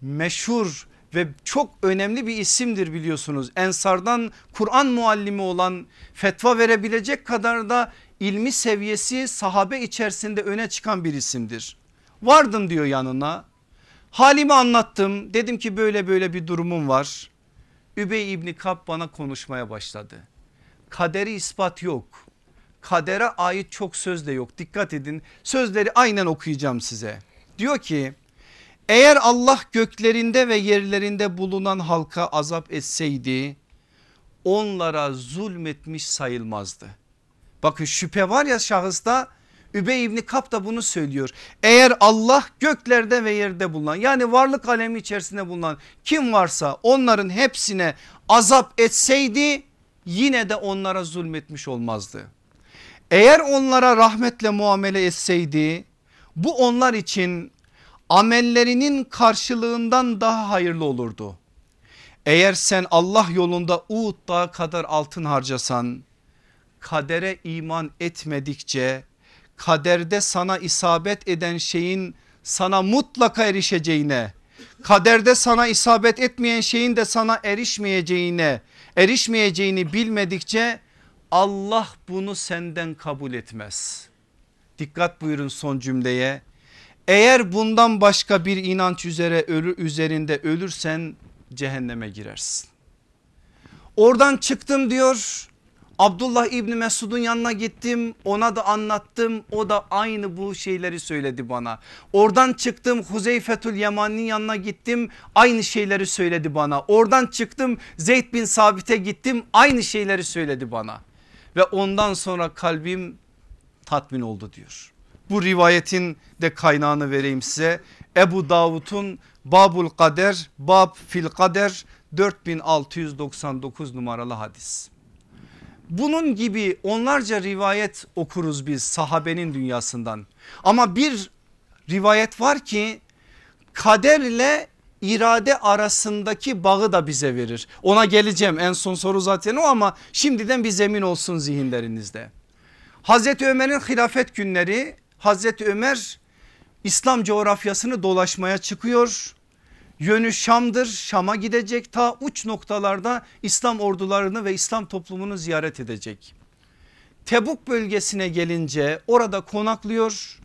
meşhur ve çok önemli bir isimdir biliyorsunuz. Ensardan Kur'an muallimi olan fetva verebilecek kadar da ilmi seviyesi sahabe içerisinde öne çıkan bir isimdir. Vardım diyor yanına halimi anlattım dedim ki böyle böyle bir durumum var. Übey İbni Kab bana konuşmaya başladı. Kaderi ispat yok. Kadere ait çok söz de yok dikkat edin sözleri aynen okuyacağım size. Diyor ki eğer Allah göklerinde ve yerlerinde bulunan halka azap etseydi onlara zulmetmiş sayılmazdı. Bakın şüphe var ya şahısta Übey İbni Kap da bunu söylüyor. Eğer Allah göklerde ve yerde bulunan yani varlık alemi içerisinde bulunan kim varsa onların hepsine azap etseydi yine de onlara zulmetmiş olmazdı. Eğer onlara rahmetle muamele etseydi bu onlar için amellerinin karşılığından daha hayırlı olurdu. Eğer sen Allah yolunda Uğud dağı kadar altın harcasan kadere iman etmedikçe kaderde sana isabet eden şeyin sana mutlaka erişeceğine kaderde sana isabet etmeyen şeyin de sana erişmeyeceğine erişmeyeceğini bilmedikçe Allah bunu senden kabul etmez. Dikkat buyurun son cümleye eğer bundan başka bir inanç üzere ölü üzerinde ölürsen cehenneme girersin. Oradan çıktım diyor. Abdullah İbni Mesud'un yanına gittim ona da anlattım o da aynı bu şeyleri söyledi bana. Oradan çıktım Huzeyfetül Yaman'ın yanına gittim aynı şeyleri söyledi bana. Oradan çıktım Zeyd bin Sabit'e gittim aynı şeyleri söyledi bana. Ve ondan sonra kalbim tatmin oldu diyor. Bu rivayetin de kaynağını vereyim size. Ebu Davud'un Babul Kader Bab fil Kader 4699 numaralı hadis. Bunun gibi onlarca rivayet okuruz biz sahabenin dünyasından. Ama bir rivayet var ki kaderle irade arasındaki bağı da bize verir. Ona geleceğim en son soru zaten o ama şimdiden bir zemin olsun zihinlerinizde. Hazreti Ömer'in hilafet günleri Hazreti Ömer İslam coğrafyasını dolaşmaya çıkıyor. Yönü Şam'dır Şam'a gidecek ta uç noktalarda İslam ordularını ve İslam toplumunu ziyaret edecek. Tebuk bölgesine gelince orada konaklıyor.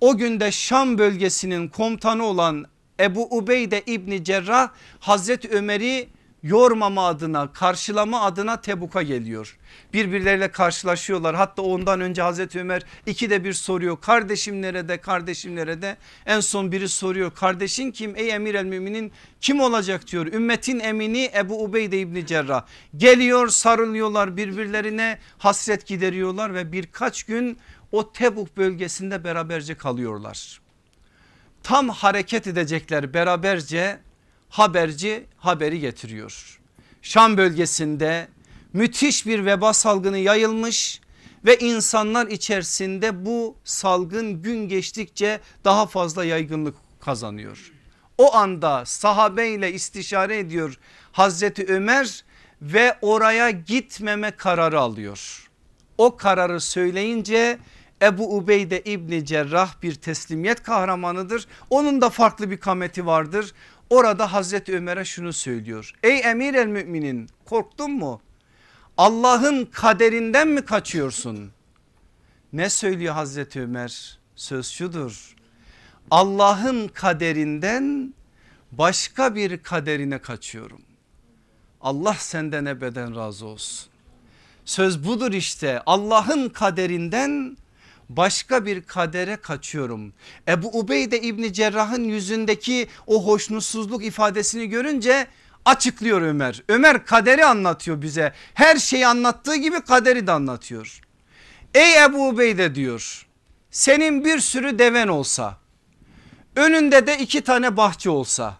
O günde Şam bölgesinin komutanı olan Ebu Ubeyde İbni Cerrah Hazreti Ömer'i yormama adına karşılama adına Tebuk'a geliyor. Birbirleriyle karşılaşıyorlar. Hatta ondan önce Hazreti Ömer iki de bir soruyor. Kardeşim nerede kardeşim nerede? En son biri soruyor. Kardeşin kim? Ey emir el müminin kim olacak diyor. Ümmetin emini Ebu Ubeyde İbni Cerrah. Geliyor sarılıyorlar birbirlerine hasret gideriyorlar ve birkaç gün o Tebuk bölgesinde beraberce kalıyorlar. Tam hareket edecekler beraberce haberci haberi getiriyor. Şam bölgesinde müthiş bir veba salgını yayılmış ve insanlar içerisinde bu salgın gün geçtikçe daha fazla yaygınlık kazanıyor. O anda sahabeyle istişare ediyor Hazreti Ömer ve oraya gitmeme kararı alıyor. O kararı söyleyince Ebu Ubeyde İbni Cerrah bir teslimiyet kahramanıdır. Onun da farklı bir kameti vardır. Orada Hazreti Ömer'e şunu söylüyor. Ey emir el müminin korktun mu? Allah'ın kaderinden mi kaçıyorsun? Ne söylüyor Hazreti Ömer? Söz şudur. Allah'ın kaderinden başka bir kaderine kaçıyorum. Allah senden ebeden razı olsun. Söz budur işte Allah'ın kaderinden başka bir kadere kaçıyorum. Ebu Ubeyde İbni Cerrah'ın yüzündeki o hoşnutsuzluk ifadesini görünce açıklıyor Ömer. Ömer kaderi anlatıyor bize. Her şeyi anlattığı gibi kaderi de anlatıyor. Ey Ebu Ubeyde diyor senin bir sürü deven olsa önünde de iki tane bahçe olsa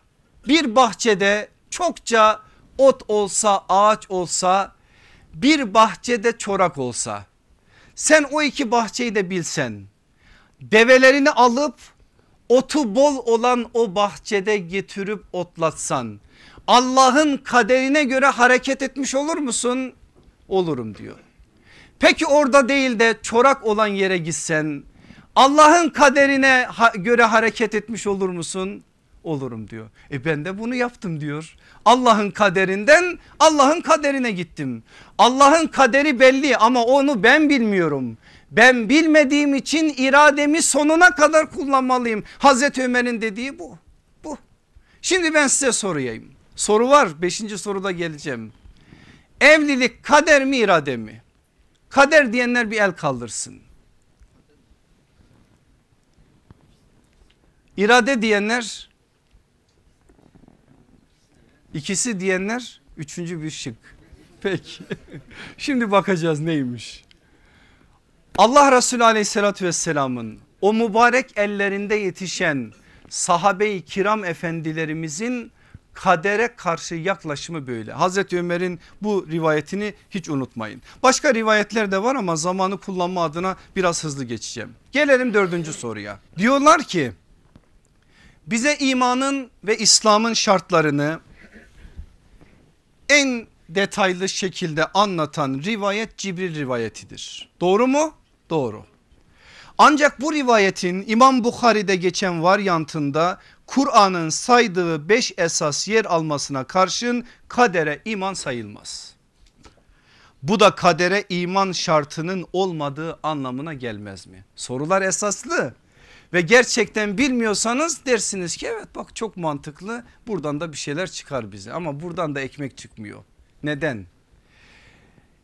bir bahçede çokça ot olsa ağaç olsa bir bahçede çorak olsa sen o iki bahçeyi de bilsen develerini alıp otu bol olan o bahçede getirip otlatsan Allah'ın kaderine göre hareket etmiş olur musun? Olurum diyor. Peki orada değil de çorak olan yere gitsen Allah'ın kaderine göre hareket etmiş olur musun? Olurum diyor. E ben de bunu yaptım diyor. Allah'ın kaderinden Allah'ın kaderine gittim. Allah'ın kaderi belli ama onu ben bilmiyorum. Ben bilmediğim için irademi sonuna kadar kullanmalıyım. Hazreti Ömer'in dediği bu. Bu. Şimdi ben size sorayım. Soru var. Beşinci soruda geleceğim. Evlilik kader mi irade mi? Kader diyenler bir el kaldırsın. İrade diyenler ikisi diyenler üçüncü bir şık. Peki şimdi bakacağız neymiş. Allah Resulü aleyhissalatü vesselamın o mübarek ellerinde yetişen sahabe-i kiram efendilerimizin kadere karşı yaklaşımı böyle. Hazreti Ömer'in bu rivayetini hiç unutmayın. Başka rivayetler de var ama zamanı kullanma adına biraz hızlı geçeceğim. Gelelim dördüncü soruya. Diyorlar ki bize imanın ve İslam'ın şartlarını en detaylı şekilde anlatan rivayet Cibril rivayetidir. Doğru mu? Doğru. Ancak bu rivayetin İmam Bukhari'de geçen varyantında Kur'an'ın saydığı beş esas yer almasına karşın kadere iman sayılmaz. Bu da kadere iman şartının olmadığı anlamına gelmez mi? Sorular esaslı ve gerçekten bilmiyorsanız dersiniz ki evet bak çok mantıklı buradan da bir şeyler çıkar bize ama buradan da ekmek çıkmıyor. Neden?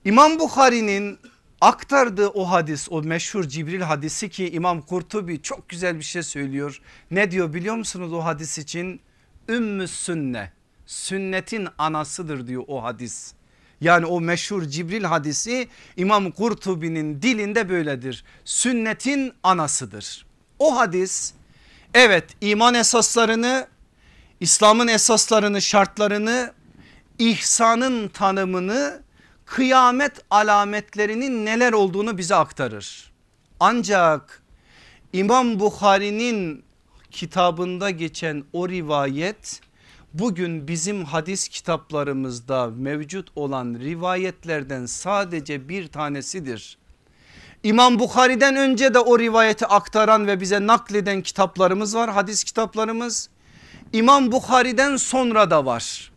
İmam Bukhari'nin aktardığı o hadis o meşhur Cibril hadisi ki İmam Kurtubi çok güzel bir şey söylüyor. Ne diyor biliyor musunuz o hadis için? Ümmü sünne sünnetin anasıdır diyor o hadis. Yani o meşhur Cibril hadisi İmam Kurtubi'nin dilinde böyledir. Sünnetin anasıdır. O hadis evet iman esaslarını İslam'ın esaslarını şartlarını ihsanın tanımını kıyamet alametlerinin neler olduğunu bize aktarır. Ancak İmam Bukhari'nin kitabında geçen o rivayet bugün bizim hadis kitaplarımızda mevcut olan rivayetlerden sadece bir tanesidir. İmam Bukhari'den önce de o rivayeti aktaran ve bize nakleden kitaplarımız var hadis kitaplarımız. İmam Bukhari'den sonra da var.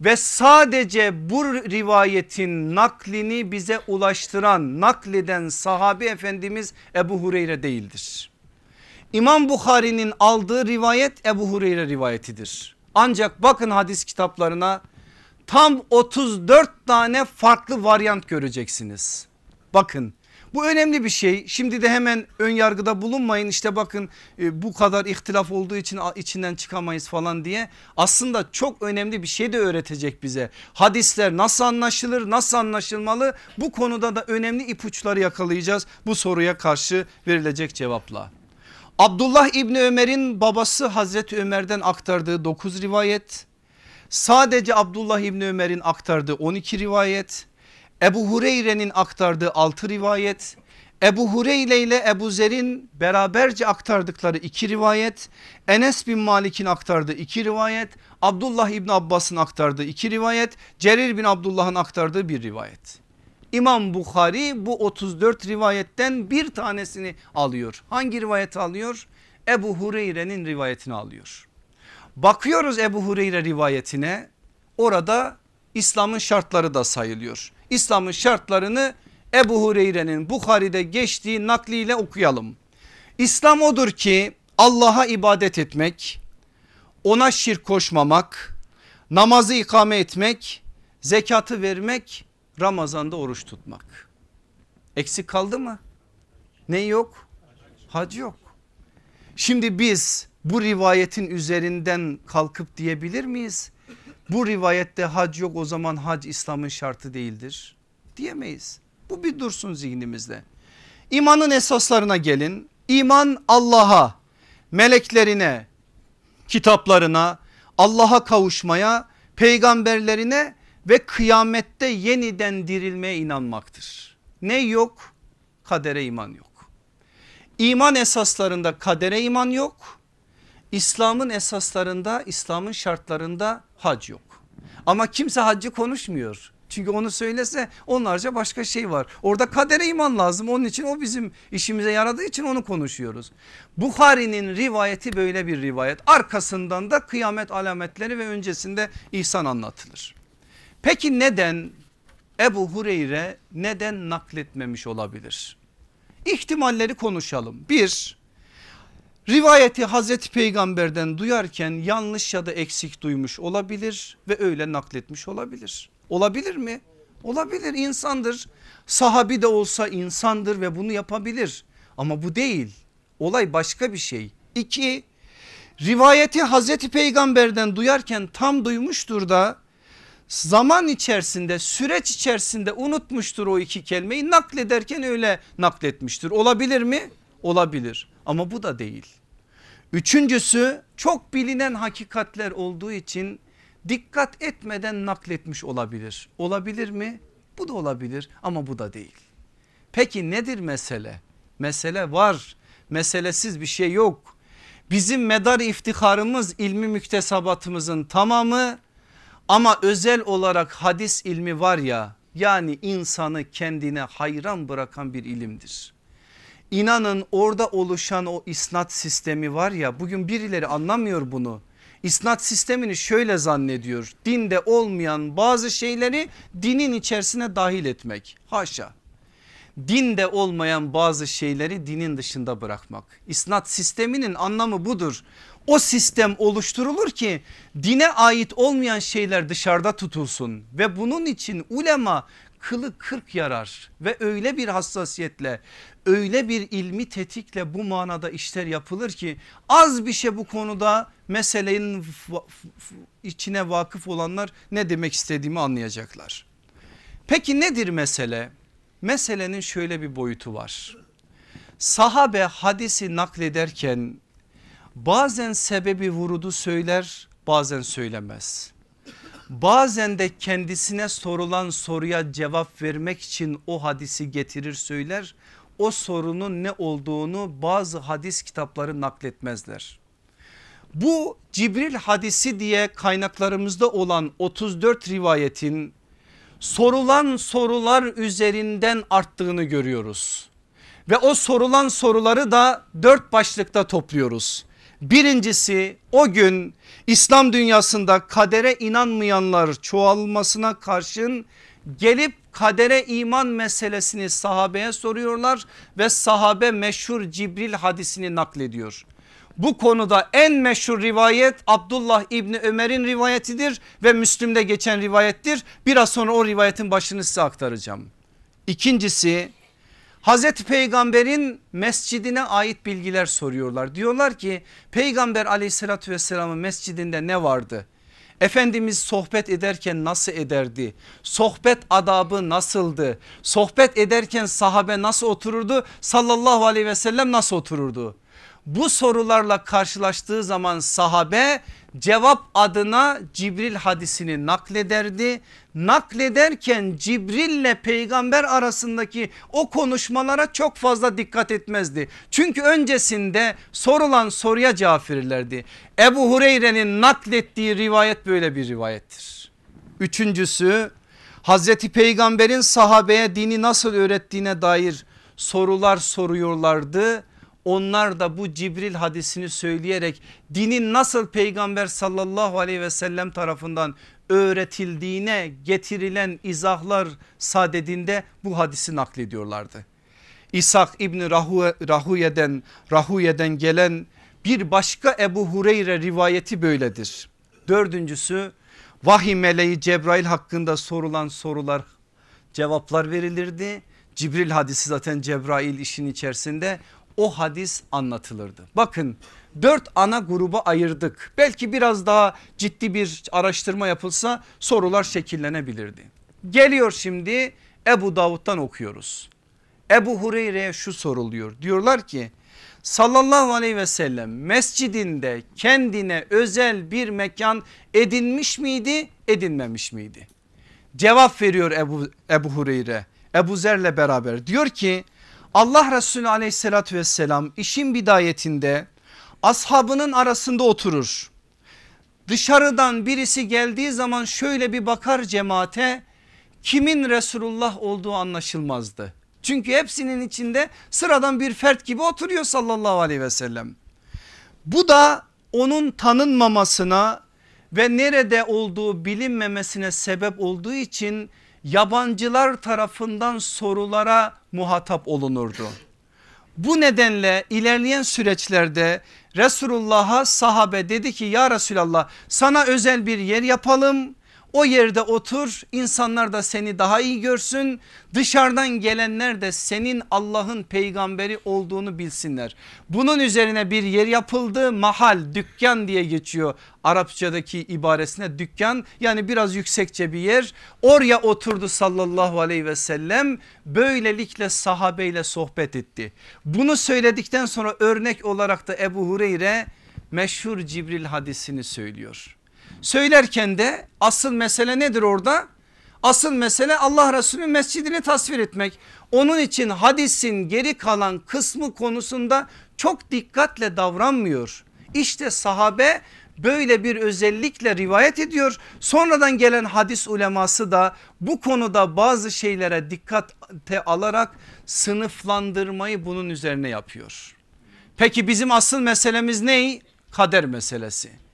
Ve sadece bu rivayetin naklini bize ulaştıran nakleden sahabi efendimiz Ebu Hureyre değildir. İmam Bukhari'nin aldığı rivayet Ebu Hureyre rivayetidir. Ancak bakın hadis kitaplarına tam 34 tane farklı varyant göreceksiniz. Bakın bu önemli bir şey. Şimdi de hemen ön yargıda bulunmayın. İşte bakın e, bu kadar ihtilaf olduğu için içinden çıkamayız falan diye. Aslında çok önemli bir şey de öğretecek bize. Hadisler nasıl anlaşılır, nasıl anlaşılmalı? Bu konuda da önemli ipuçları yakalayacağız bu soruya karşı verilecek cevapla. Abdullah İbni Ömer'in babası Hazreti Ömer'den aktardığı 9 rivayet. Sadece Abdullah İbni Ömer'in aktardığı 12 rivayet. Ebu Hureyre'nin aktardığı 6 rivayet. Ebu Hureyre ile Ebu Zer'in beraberce aktardıkları 2 rivayet. Enes bin Malik'in aktardığı 2 rivayet. Abdullah İbni Abbas'ın aktardığı 2 rivayet. Cerir bin Abdullah'ın aktardığı bir rivayet. İmam Bukhari bu 34 rivayetten bir tanesini alıyor. Hangi rivayeti alıyor? Ebu Hureyre'nin rivayetini alıyor. Bakıyoruz Ebu Hureyre rivayetine orada İslam'ın şartları da sayılıyor. İslam'ın şartlarını Ebu Hureyre'nin Bukhari'de geçtiği nakliyle okuyalım. İslam odur ki Allah'a ibadet etmek, ona şirk koşmamak, namazı ikame etmek, zekatı vermek, Ramazan'da oruç tutmak. Eksik kaldı mı? Ne yok? Hac yok. Şimdi biz bu rivayetin üzerinden kalkıp diyebilir miyiz? Bu rivayette hac yok o zaman hac İslam'ın şartı değildir diyemeyiz. Bu bir dursun zihnimizde. İmanın esaslarına gelin. İman Allah'a, meleklerine, kitaplarına, Allah'a kavuşmaya, peygamberlerine ve kıyamette yeniden dirilmeye inanmaktır. Ne yok? Kadere iman yok. İman esaslarında kadere iman yok. İslam'ın esaslarında, İslam'ın şartlarında hac yok. Ama kimse haccı konuşmuyor. Çünkü onu söylese onlarca başka şey var. Orada kadere iman lazım. Onun için o bizim işimize yaradığı için onu konuşuyoruz. Bukhari'nin rivayeti böyle bir rivayet. Arkasından da kıyamet alametleri ve öncesinde ihsan anlatılır. Peki neden Ebu Hureyre neden nakletmemiş olabilir? İhtimalleri konuşalım. Bir, rivayeti Hazreti Peygamber'den duyarken yanlış ya da eksik duymuş olabilir ve öyle nakletmiş olabilir. Olabilir mi? Olabilir insandır. Sahabi de olsa insandır ve bunu yapabilir. Ama bu değil. Olay başka bir şey. İki, rivayeti Hazreti Peygamber'den duyarken tam duymuştur da zaman içerisinde süreç içerisinde unutmuştur o iki kelimeyi naklederken öyle nakletmiştir. Olabilir mi? Olabilir ama bu da değil. Üçüncüsü çok bilinen hakikatler olduğu için dikkat etmeden nakletmiş olabilir. Olabilir mi? Bu da olabilir ama bu da değil. Peki nedir mesele? Mesele var. Meselesiz bir şey yok. Bizim medar iftiharımız ilmi müktesabatımızın tamamı ama özel olarak hadis ilmi var ya yani insanı kendine hayran bırakan bir ilimdir. İnanın orada oluşan o isnat sistemi var ya bugün birileri anlamıyor bunu. İsnat sistemini şöyle zannediyor. Dinde olmayan bazı şeyleri dinin içerisine dahil etmek. Haşa. Dinde olmayan bazı şeyleri dinin dışında bırakmak. İsnat sisteminin anlamı budur. O sistem oluşturulur ki dine ait olmayan şeyler dışarıda tutulsun ve bunun için ulema kılı kırk yarar ve öyle bir hassasiyetle öyle bir ilmi tetikle bu manada işler yapılır ki az bir şey bu konuda meselenin içine vakıf olanlar ne demek istediğimi anlayacaklar. Peki nedir mesele? Meselenin şöyle bir boyutu var. Sahabe hadisi naklederken bazen sebebi vurudu söyler bazen söylemez. Bazen de kendisine sorulan soruya cevap vermek için o hadisi getirir söyler. O sorunun ne olduğunu bazı hadis kitapları nakletmezler. Bu Cibril hadisi diye kaynaklarımızda olan 34 rivayetin sorulan sorular üzerinden arttığını görüyoruz. Ve o sorulan soruları da dört başlıkta topluyoruz. Birincisi o gün İslam dünyasında kadere inanmayanlar çoğalmasına karşın gelip kadere iman meselesini sahabeye soruyorlar ve sahabe meşhur Cibril hadisini naklediyor. Bu konuda en meşhur rivayet Abdullah İbni Ömer'in rivayetidir ve Müslüm'de geçen rivayettir. Biraz sonra o rivayetin başını size aktaracağım. İkincisi Hazreti Peygamber'in mescidine ait bilgiler soruyorlar. Diyorlar ki Peygamber aleyhissalatü vesselamın mescidinde ne vardı? Efendimiz sohbet ederken nasıl ederdi? Sohbet adabı nasıldı? Sohbet ederken sahabe nasıl otururdu? Sallallahu aleyhi ve sellem nasıl otururdu? Bu sorularla karşılaştığı zaman sahabe cevap adına Cibril hadisini naklederdi. Naklederken Cibril ile peygamber arasındaki o konuşmalara çok fazla dikkat etmezdi. Çünkü öncesinde sorulan soruya cevap verirlerdi. Ebu Hureyre'nin naklettiği rivayet böyle bir rivayettir. Üçüncüsü Hazreti Peygamber'in sahabeye dini nasıl öğrettiğine dair sorular soruyorlardı onlar da bu Cibril hadisini söyleyerek dinin nasıl peygamber sallallahu aleyhi ve sellem tarafından öğretildiğine getirilen izahlar sadedinde bu hadisi naklediyorlardı. İshak İbni Rahuye'den, Rahuye'den gelen bir başka Ebu Hureyre rivayeti böyledir. Dördüncüsü vahiy meleği Cebrail hakkında sorulan sorular cevaplar verilirdi. Cibril hadisi zaten Cebrail işin içerisinde o hadis anlatılırdı. Bakın dört ana gruba ayırdık. Belki biraz daha ciddi bir araştırma yapılsa sorular şekillenebilirdi. Geliyor şimdi Ebu Davud'dan okuyoruz. Ebu Hureyre'ye şu soruluyor. Diyorlar ki sallallahu aleyhi ve sellem mescidinde kendine özel bir mekan edinmiş miydi edinmemiş miydi? Cevap veriyor Ebu, Ebu Hureyre Ebu Zer'le beraber diyor ki Allah Resulü aleyhissalatü vesselam işin bidayetinde ashabının arasında oturur. Dışarıdan birisi geldiği zaman şöyle bir bakar cemaate kimin Resulullah olduğu anlaşılmazdı. Çünkü hepsinin içinde sıradan bir fert gibi oturuyor sallallahu aleyhi ve sellem. Bu da onun tanınmamasına ve nerede olduğu bilinmemesine sebep olduğu için yabancılar tarafından sorulara muhatap olunurdu. Bu nedenle ilerleyen süreçlerde Resulullah'a sahabe dedi ki ya Resulallah sana özel bir yer yapalım o yerde otur insanlar da seni daha iyi görsün dışarıdan gelenler de senin Allah'ın peygamberi olduğunu bilsinler. Bunun üzerine bir yer yapıldı mahal dükkan diye geçiyor Arapçadaki ibaresine dükkan yani biraz yüksekçe bir yer oraya oturdu sallallahu aleyhi ve sellem böylelikle sahabeyle sohbet etti. Bunu söyledikten sonra örnek olarak da Ebu Hureyre meşhur Cibril hadisini söylüyor. Söylerken de asıl mesele nedir orada? Asıl mesele Allah Resulü'nün mescidini tasvir etmek. Onun için hadisin geri kalan kısmı konusunda çok dikkatle davranmıyor. İşte sahabe böyle bir özellikle rivayet ediyor. Sonradan gelen hadis uleması da bu konuda bazı şeylere dikkate alarak sınıflandırmayı bunun üzerine yapıyor. Peki bizim asıl meselemiz ne? Kader meselesi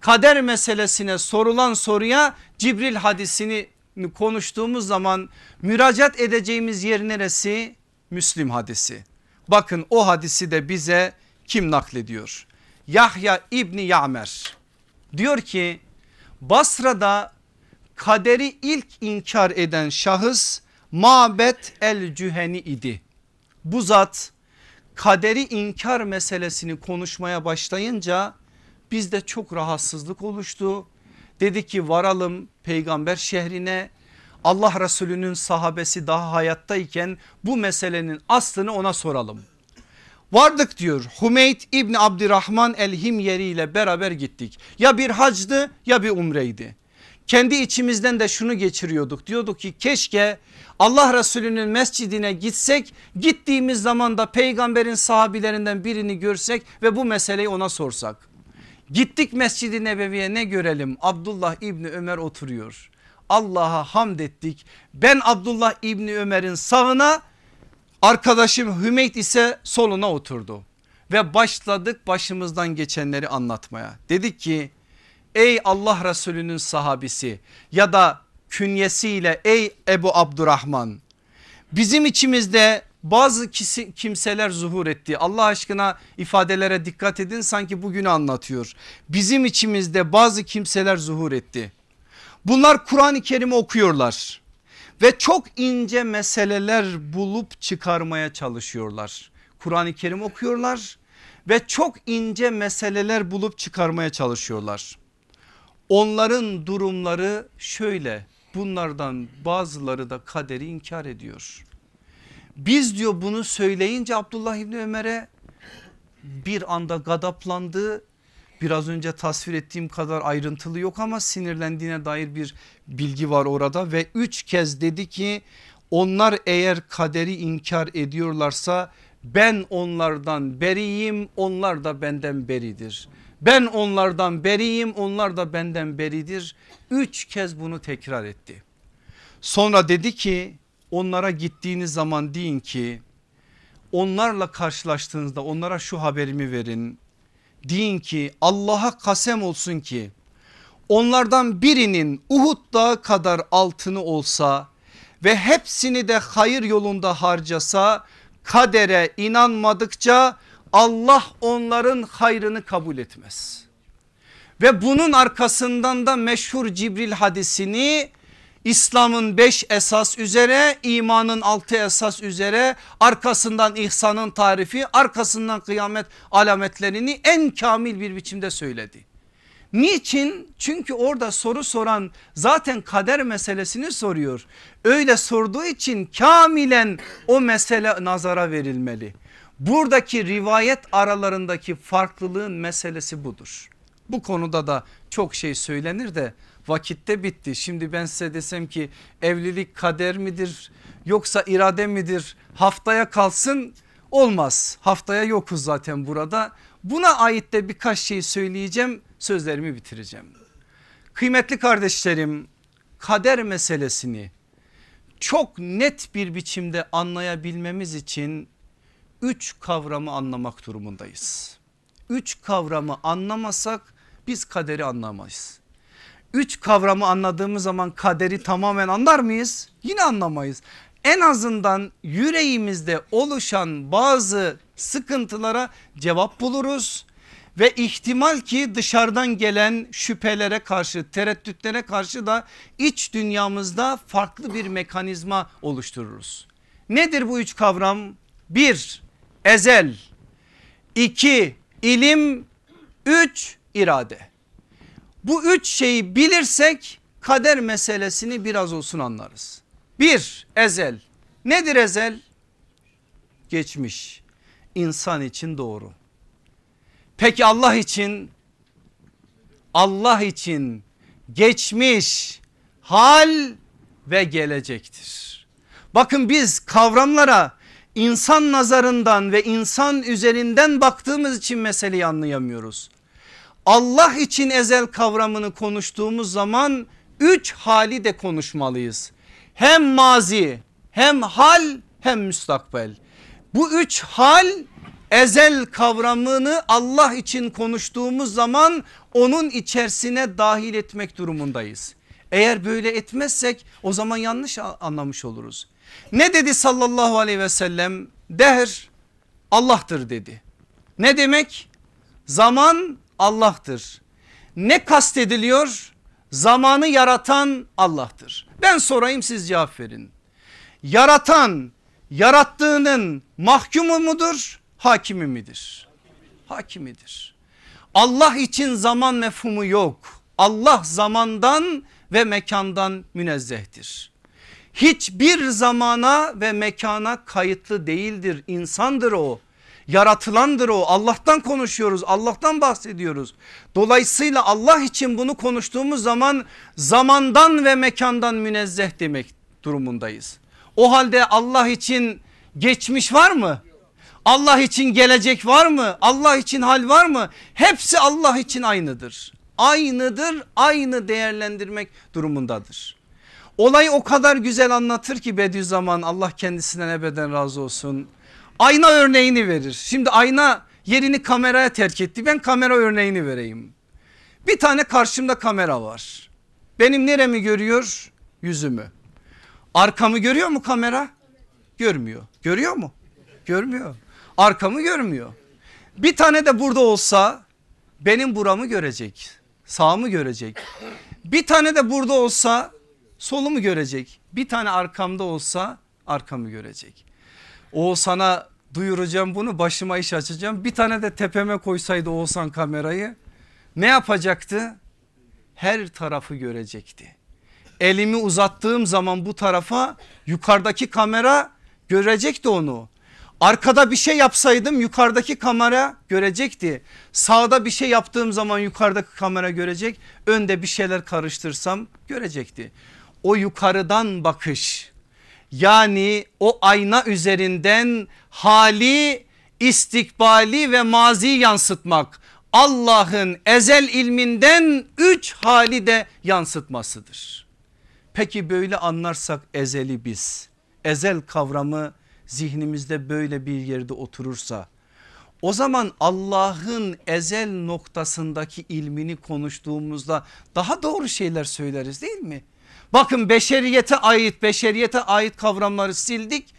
kader meselesine sorulan soruya Cibril hadisini konuştuğumuz zaman müracaat edeceğimiz yer neresi? Müslim hadisi. Bakın o hadisi de bize kim naklediyor? Yahya İbni Ya'mer diyor ki Basra'da kaderi ilk inkar eden şahıs Mabet el Cüheni idi. Bu zat kaderi inkar meselesini konuşmaya başlayınca bizde çok rahatsızlık oluştu. Dedi ki varalım peygamber şehrine Allah Resulü'nün sahabesi daha hayattayken bu meselenin aslını ona soralım. Vardık diyor Hümeyt İbni Abdurrahman el Himyeri ile beraber gittik. Ya bir hacdı ya bir umreydi. Kendi içimizden de şunu geçiriyorduk diyorduk ki keşke Allah Resulü'nün mescidine gitsek gittiğimiz zaman da peygamberin sahabilerinden birini görsek ve bu meseleyi ona sorsak. Gittik Mescid-i Nebevi'ye ne görelim? Abdullah İbni Ömer oturuyor. Allah'a hamd ettik. Ben Abdullah İbni Ömer'in sağına arkadaşım Hümeyt ise soluna oturdu. Ve başladık başımızdan geçenleri anlatmaya. Dedik ki ey Allah Resulü'nün sahabisi ya da künyesiyle ey Ebu Abdurrahman bizim içimizde bazı kimseler zuhur etti. Allah aşkına ifadelere dikkat edin sanki bugünü anlatıyor. Bizim içimizde bazı kimseler zuhur etti. Bunlar Kur'an-ı Kerim'i okuyorlar ve çok ince meseleler bulup çıkarmaya çalışıyorlar. Kur'an-ı Kerim okuyorlar ve çok ince meseleler bulup çıkarmaya çalışıyorlar. Onların durumları şöyle bunlardan bazıları da kaderi inkar ediyor. Biz diyor bunu söyleyince Abdullah İbni Ömer'e bir anda gadaplandı. Biraz önce tasvir ettiğim kadar ayrıntılı yok ama sinirlendiğine dair bir bilgi var orada ve üç kez dedi ki onlar eğer kaderi inkar ediyorlarsa ben onlardan beriyim onlar da benden beridir. Ben onlardan beriyim onlar da benden beridir. Üç kez bunu tekrar etti. Sonra dedi ki onlara gittiğiniz zaman deyin ki onlarla karşılaştığınızda onlara şu haberimi verin. Deyin ki Allah'a kasem olsun ki onlardan birinin Uhud dağı kadar altını olsa ve hepsini de hayır yolunda harcasa kadere inanmadıkça Allah onların hayrını kabul etmez. Ve bunun arkasından da meşhur Cibril hadisini İslam'ın beş esas üzere imanın altı esas üzere arkasından ihsanın tarifi arkasından kıyamet alametlerini en kamil bir biçimde söyledi. Niçin? Çünkü orada soru soran zaten kader meselesini soruyor. Öyle sorduğu için kamilen o mesele nazara verilmeli. Buradaki rivayet aralarındaki farklılığın meselesi budur. Bu konuda da çok şey söylenir de vakitte bitti. Şimdi ben size desem ki evlilik kader midir yoksa irade midir haftaya kalsın olmaz. Haftaya yokuz zaten burada. Buna ait de birkaç şey söyleyeceğim sözlerimi bitireceğim. Kıymetli kardeşlerim kader meselesini çok net bir biçimde anlayabilmemiz için üç kavramı anlamak durumundayız. Üç kavramı anlamasak biz kaderi anlamayız. Üç kavramı anladığımız zaman kaderi tamamen anlar mıyız? Yine anlamayız. En azından yüreğimizde oluşan bazı sıkıntılara cevap buluruz ve ihtimal ki dışarıdan gelen şüphelere karşı tereddütlere karşı da iç dünyamızda farklı bir mekanizma oluştururuz. Nedir bu üç kavram? Bir ezel, iki ilim, üç irade. Bu üç şeyi bilirsek kader meselesini biraz olsun anlarız. Bir ezel nedir ezel? Geçmiş insan için doğru. Peki Allah için Allah için geçmiş hal ve gelecektir. Bakın biz kavramlara insan nazarından ve insan üzerinden baktığımız için meseleyi anlayamıyoruz. Allah için ezel kavramını konuştuğumuz zaman üç hali de konuşmalıyız. Hem mazi hem hal hem müstakbel. Bu üç hal ezel kavramını Allah için konuştuğumuz zaman onun içerisine dahil etmek durumundayız. Eğer böyle etmezsek o zaman yanlış anlamış oluruz. Ne dedi sallallahu aleyhi ve sellem? Dehr Allah'tır dedi. Ne demek? Zaman Allah'tır. Ne kastediliyor? Zamanı yaratan Allah'tır. Ben sorayım siz cevap verin. Yaratan yarattığının mahkumu mudur? Hakimi midir? Hakimidir. Allah için zaman mefhumu yok. Allah zamandan ve mekandan münezzehtir. Hiçbir zamana ve mekana kayıtlı değildir. İnsandır o. Yaratılandır o Allah'tan konuşuyoruz Allah'tan bahsediyoruz. Dolayısıyla Allah için bunu konuştuğumuz zaman zamandan ve mekandan münezzeh demek durumundayız. O halde Allah için geçmiş var mı? Allah için gelecek var mı? Allah için hal var mı? Hepsi Allah için aynıdır. Aynıdır aynı değerlendirmek durumundadır. Olayı o kadar güzel anlatır ki Bediüzzaman Allah kendisinden ebeden razı olsun. Ayna örneğini verir. Şimdi ayna yerini kameraya terk etti. Ben kamera örneğini vereyim. Bir tane karşımda kamera var. Benim neremi görüyor? Yüzümü. Arkamı görüyor mu kamera? Görmüyor. Görüyor mu? Görmüyor. Arkamı görmüyor. Bir tane de burada olsa benim buramı görecek. Sağımı görecek. Bir tane de burada olsa solumu görecek. Bir tane arkamda olsa arkamı görecek. O sana duyuracağım bunu başıma iş açacağım. Bir tane de tepeme koysaydı Oğuzhan kamerayı ne yapacaktı? Her tarafı görecekti. Elimi uzattığım zaman bu tarafa yukarıdaki kamera görecekti onu. Arkada bir şey yapsaydım yukarıdaki kamera görecekti. Sağda bir şey yaptığım zaman yukarıdaki kamera görecek. Önde bir şeyler karıştırsam görecekti. O yukarıdan bakış yani o ayna üzerinden hali istikbali ve mazi yansıtmak Allah'ın ezel ilminden üç hali de yansıtmasıdır. Peki böyle anlarsak ezeli biz ezel kavramı zihnimizde böyle bir yerde oturursa o zaman Allah'ın ezel noktasındaki ilmini konuştuğumuzda daha doğru şeyler söyleriz değil mi? Bakın beşeriyete ait beşeriyete ait kavramları sildik.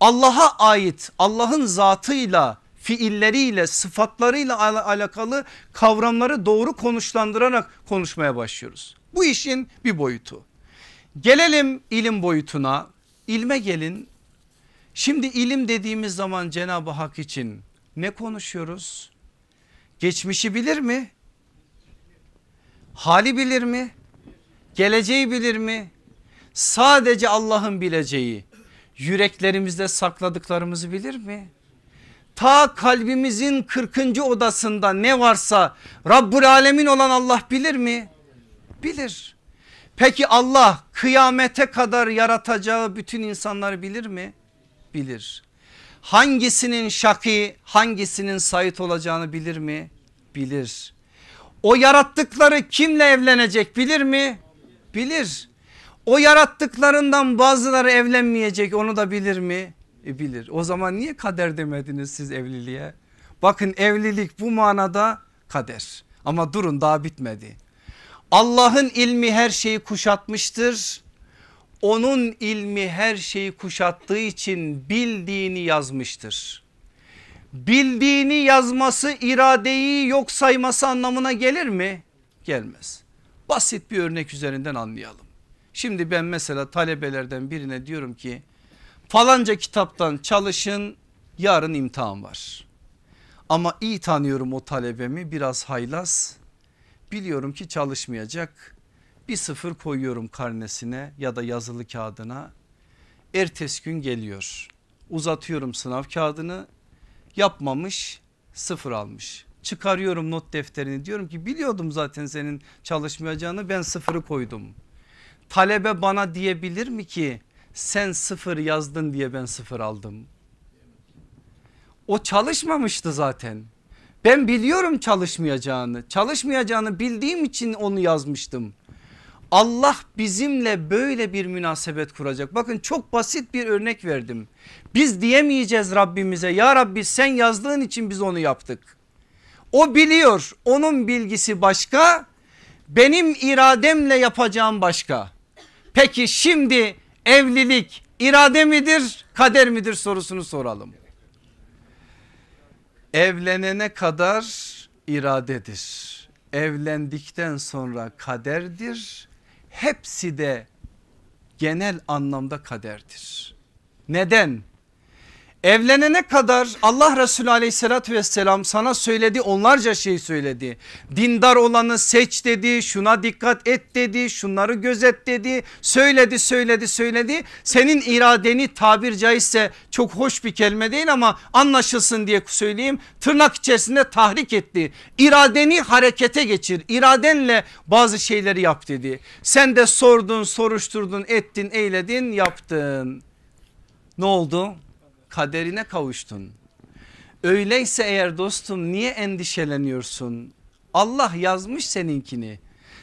Allah'a ait Allah'ın zatıyla fiilleriyle sıfatlarıyla al alakalı kavramları doğru konuşlandırarak konuşmaya başlıyoruz. Bu işin bir boyutu. Gelelim ilim boyutuna. İlme gelin. Şimdi ilim dediğimiz zaman Cenab-ı Hak için ne konuşuyoruz? Geçmişi bilir mi? Hali bilir mi? Geleceği bilir mi? Sadece Allah'ın bileceği yüreklerimizde sakladıklarımızı bilir mi? Ta kalbimizin 40. odasında ne varsa Rabbul Alemin olan Allah bilir mi? Bilir. Peki Allah kıyamete kadar yaratacağı bütün insanları bilir mi? Bilir. Hangisinin şaki hangisinin sayit olacağını bilir mi? Bilir. O yarattıkları kimle evlenecek bilir mi? Bilir. O yarattıklarından bazıları evlenmeyecek onu da bilir mi? E bilir. O zaman niye kader demediniz siz evliliğe? Bakın evlilik bu manada kader. Ama durun daha bitmedi. Allah'ın ilmi her şeyi kuşatmıştır. Onun ilmi her şeyi kuşattığı için bildiğini yazmıştır. Bildiğini yazması iradeyi yok sayması anlamına gelir mi? Gelmez. Basit bir örnek üzerinden anlayalım. Şimdi ben mesela talebelerden birine diyorum ki falanca kitaptan çalışın yarın imtihan var. Ama iyi tanıyorum o talebemi biraz haylaz. Biliyorum ki çalışmayacak. Bir sıfır koyuyorum karnesine ya da yazılı kağıdına. Ertesi gün geliyor. Uzatıyorum sınav kağıdını. Yapmamış sıfır almış çıkarıyorum not defterini diyorum ki biliyordum zaten senin çalışmayacağını ben sıfırı koydum. Talebe bana diyebilir mi ki sen sıfır yazdın diye ben sıfır aldım. O çalışmamıştı zaten. Ben biliyorum çalışmayacağını. Çalışmayacağını bildiğim için onu yazmıştım. Allah bizimle böyle bir münasebet kuracak. Bakın çok basit bir örnek verdim. Biz diyemeyeceğiz Rabbimize ya Rabbi sen yazdığın için biz onu yaptık. O biliyor onun bilgisi başka benim irademle yapacağım başka. Peki şimdi evlilik irade midir kader midir sorusunu soralım. Evlenene kadar iradedir. Evlendikten sonra kaderdir. Hepsi de genel anlamda kaderdir. Neden? Evlenene kadar Allah Resulü aleyhissalatü vesselam sana söyledi onlarca şey söyledi. Dindar olanı seç dedi şuna dikkat et dedi şunları gözet dedi söyledi söyledi söyledi. Senin iradeni tabir caizse çok hoş bir kelime değil ama anlaşılsın diye söyleyeyim tırnak içerisinde tahrik etti. İradeni harekete geçir iradenle bazı şeyleri yap dedi. Sen de sordun soruşturdun ettin eyledin yaptın. Ne oldu? Kaderine kavuştun. Öyleyse eğer dostum niye endişeleniyorsun? Allah yazmış seninkini.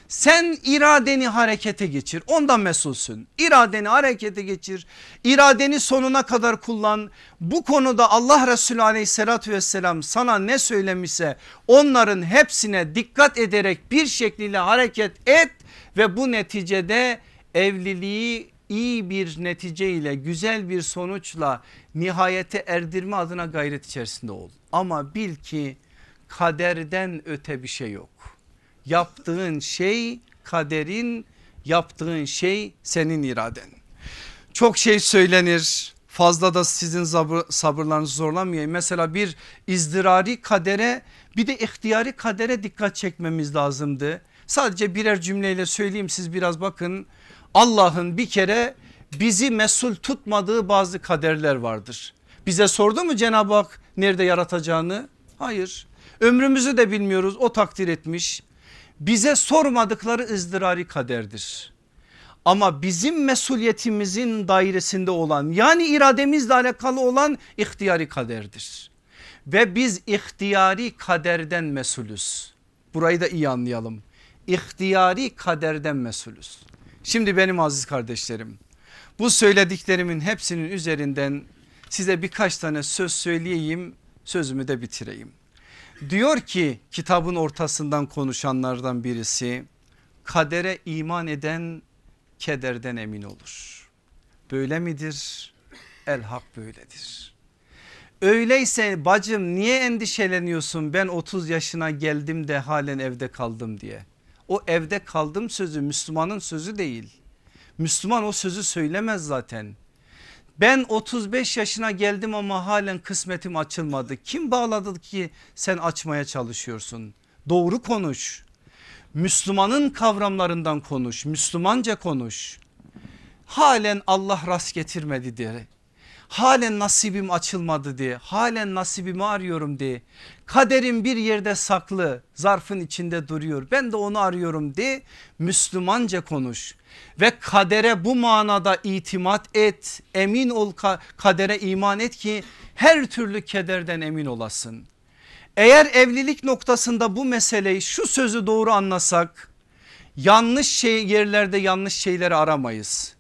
Sen iradeni harekete geçir ondan mesulsün. İradeni harekete geçir. İradeni sonuna kadar kullan. Bu konuda Allah Resulü aleyhissalatü vesselam sana ne söylemişse onların hepsine dikkat ederek bir şekliyle hareket et ve bu neticede evliliği iyi bir netice ile güzel bir sonuçla nihayete erdirme adına gayret içerisinde ol. Ama bil ki kaderden öte bir şey yok. Yaptığın şey kaderin yaptığın şey senin iraden. Çok şey söylenir fazla da sizin sabır, sabırlarınızı zorlamayayım. Mesela bir izdirari kadere bir de ihtiyari kadere dikkat çekmemiz lazımdı. Sadece birer cümleyle söyleyeyim siz biraz bakın. Allah'ın bir kere bizi mesul tutmadığı bazı kaderler vardır. Bize sordu mu Cenab-ı Hak nerede yaratacağını? Hayır. Ömrümüzü de bilmiyoruz o takdir etmiş. Bize sormadıkları ızdırari kaderdir. Ama bizim mesuliyetimizin dairesinde olan yani irademizle alakalı olan ihtiyari kaderdir. Ve biz ihtiyari kaderden mesulüz. Burayı da iyi anlayalım. İhtiyari kaderden mesulüz. Şimdi benim aziz kardeşlerim bu söylediklerimin hepsinin üzerinden size birkaç tane söz söyleyeyim sözümü de bitireyim. Diyor ki kitabın ortasından konuşanlardan birisi kadere iman eden kederden emin olur. Böyle midir? El hak böyledir. Öyleyse bacım niye endişeleniyorsun ben 30 yaşına geldim de halen evde kaldım diye. O evde kaldım sözü Müslümanın sözü değil. Müslüman o sözü söylemez zaten. Ben 35 yaşına geldim ama halen kısmetim açılmadı. Kim bağladı ki sen açmaya çalışıyorsun? Doğru konuş. Müslümanın kavramlarından konuş. Müslümanca konuş. Halen Allah rast getirmedi diye. Halen nasibim açılmadı diye. Halen nasibimi arıyorum diye. Kaderim bir yerde saklı zarfın içinde duruyor. Ben de onu arıyorum diye Müslümanca konuş. Ve kadere bu manada itimat et. Emin ol kadere iman et ki her türlü kederden emin olasın. Eğer evlilik noktasında bu meseleyi şu sözü doğru anlasak yanlış şey yerlerde yanlış şeyleri aramayız.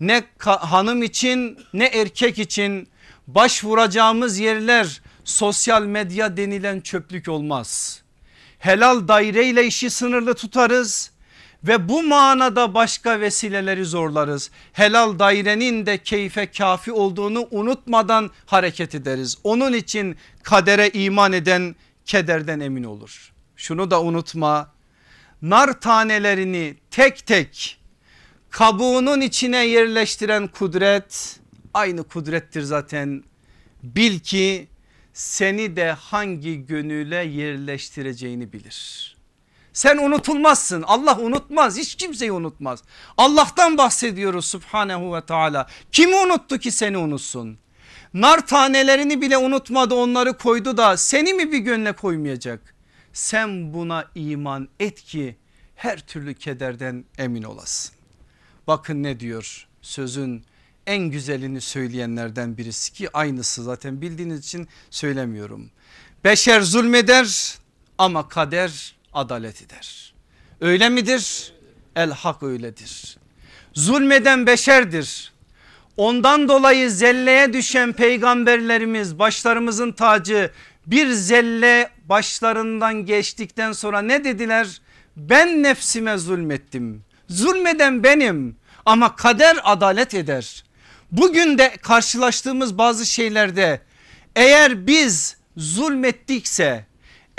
Ne hanım için ne erkek için başvuracağımız yerler sosyal medya denilen çöplük olmaz. Helal daireyle işi sınırlı tutarız ve bu manada başka vesileleri zorlarız. Helal dairenin de keyfe kafi olduğunu unutmadan hareket ederiz. Onun için kadere iman eden kederden emin olur. Şunu da unutma nar tanelerini tek tek kabuğunun içine yerleştiren kudret aynı kudrettir zaten. Bil ki seni de hangi gönüle yerleştireceğini bilir. Sen unutulmazsın Allah unutmaz hiç kimseyi unutmaz. Allah'tan bahsediyoruz subhanehu ve teala. Kimi unuttu ki seni unutsun? Nar tanelerini bile unutmadı onları koydu da seni mi bir gönle koymayacak? Sen buna iman et ki her türlü kederden emin olasın. Bakın ne diyor sözün en güzelini söyleyenlerden birisi ki aynısı zaten bildiğiniz için söylemiyorum. Beşer zulmeder ama kader adalet eder. Öyle midir? El hak öyledir. Zulmeden beşerdir. Ondan dolayı zelleye düşen peygamberlerimiz başlarımızın tacı bir zelle başlarından geçtikten sonra ne dediler? Ben nefsime zulmettim. Zulmeden benim ama kader adalet eder. Bugün de karşılaştığımız bazı şeylerde eğer biz zulmettikse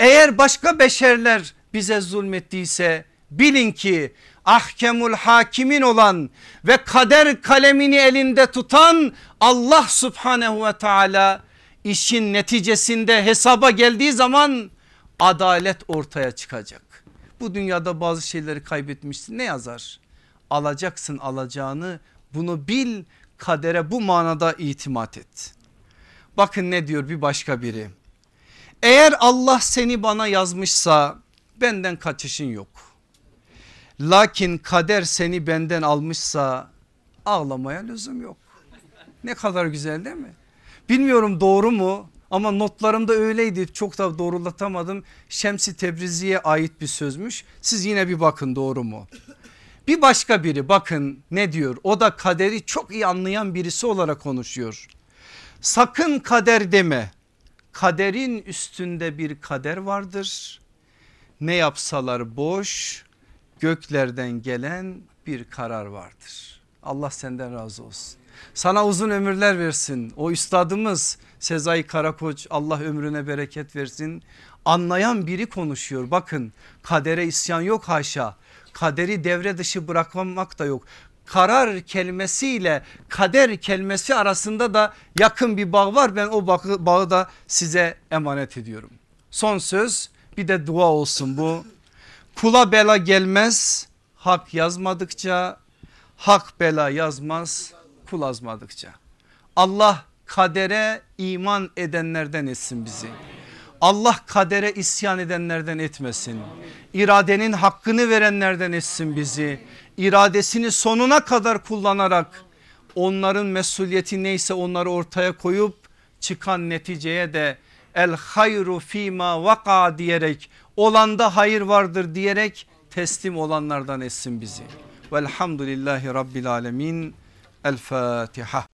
eğer başka beşerler bize zulmettiyse bilin ki ahkemul hakimin olan ve kader kalemini elinde tutan Allah subhanehu ve teala işin neticesinde hesaba geldiği zaman adalet ortaya çıkacak. Bu dünyada bazı şeyleri kaybetmişsin ne yazar? Alacaksın alacağını bunu bil kadere bu manada itimat et. Bakın ne diyor bir başka biri. Eğer Allah seni bana yazmışsa benden kaçışın yok. Lakin kader seni benden almışsa ağlamaya lüzum yok. Ne kadar güzel değil mi? Bilmiyorum doğru mu ama notlarımda öyleydi çok da doğrulatamadım. Şemsi Tebrizi'ye ait bir sözmüş. Siz yine bir bakın doğru mu? Bir başka biri bakın ne diyor o da kaderi çok iyi anlayan birisi olarak konuşuyor. Sakın kader deme kaderin üstünde bir kader vardır. Ne yapsalar boş göklerden gelen bir karar vardır. Allah senden razı olsun. Sana uzun ömürler versin. O üstadımız Sezai Karakoç Allah ömrüne bereket versin. Anlayan biri konuşuyor. Bakın kadere isyan yok haşa. Kaderi devre dışı bırakmamak da yok. Karar kelimesiyle kader kelimesi arasında da yakın bir bağ var. Ben o bağı, bağı da size emanet ediyorum. Son söz bir de dua olsun bu. Kula bela gelmez hak yazmadıkça hak bela yazmaz kul azmadıkça. Allah kadere iman edenlerden etsin bizi. Allah kadere isyan edenlerden etmesin. İradenin hakkını verenlerden etsin bizi. İradesini sonuna kadar kullanarak onların mesuliyeti neyse onları ortaya koyup çıkan neticeye de el hayru fima vaka diyerek olanda hayır vardır diyerek teslim olanlardan etsin bizi. Velhamdülillahi Rabbil Alemin. El Fatiha.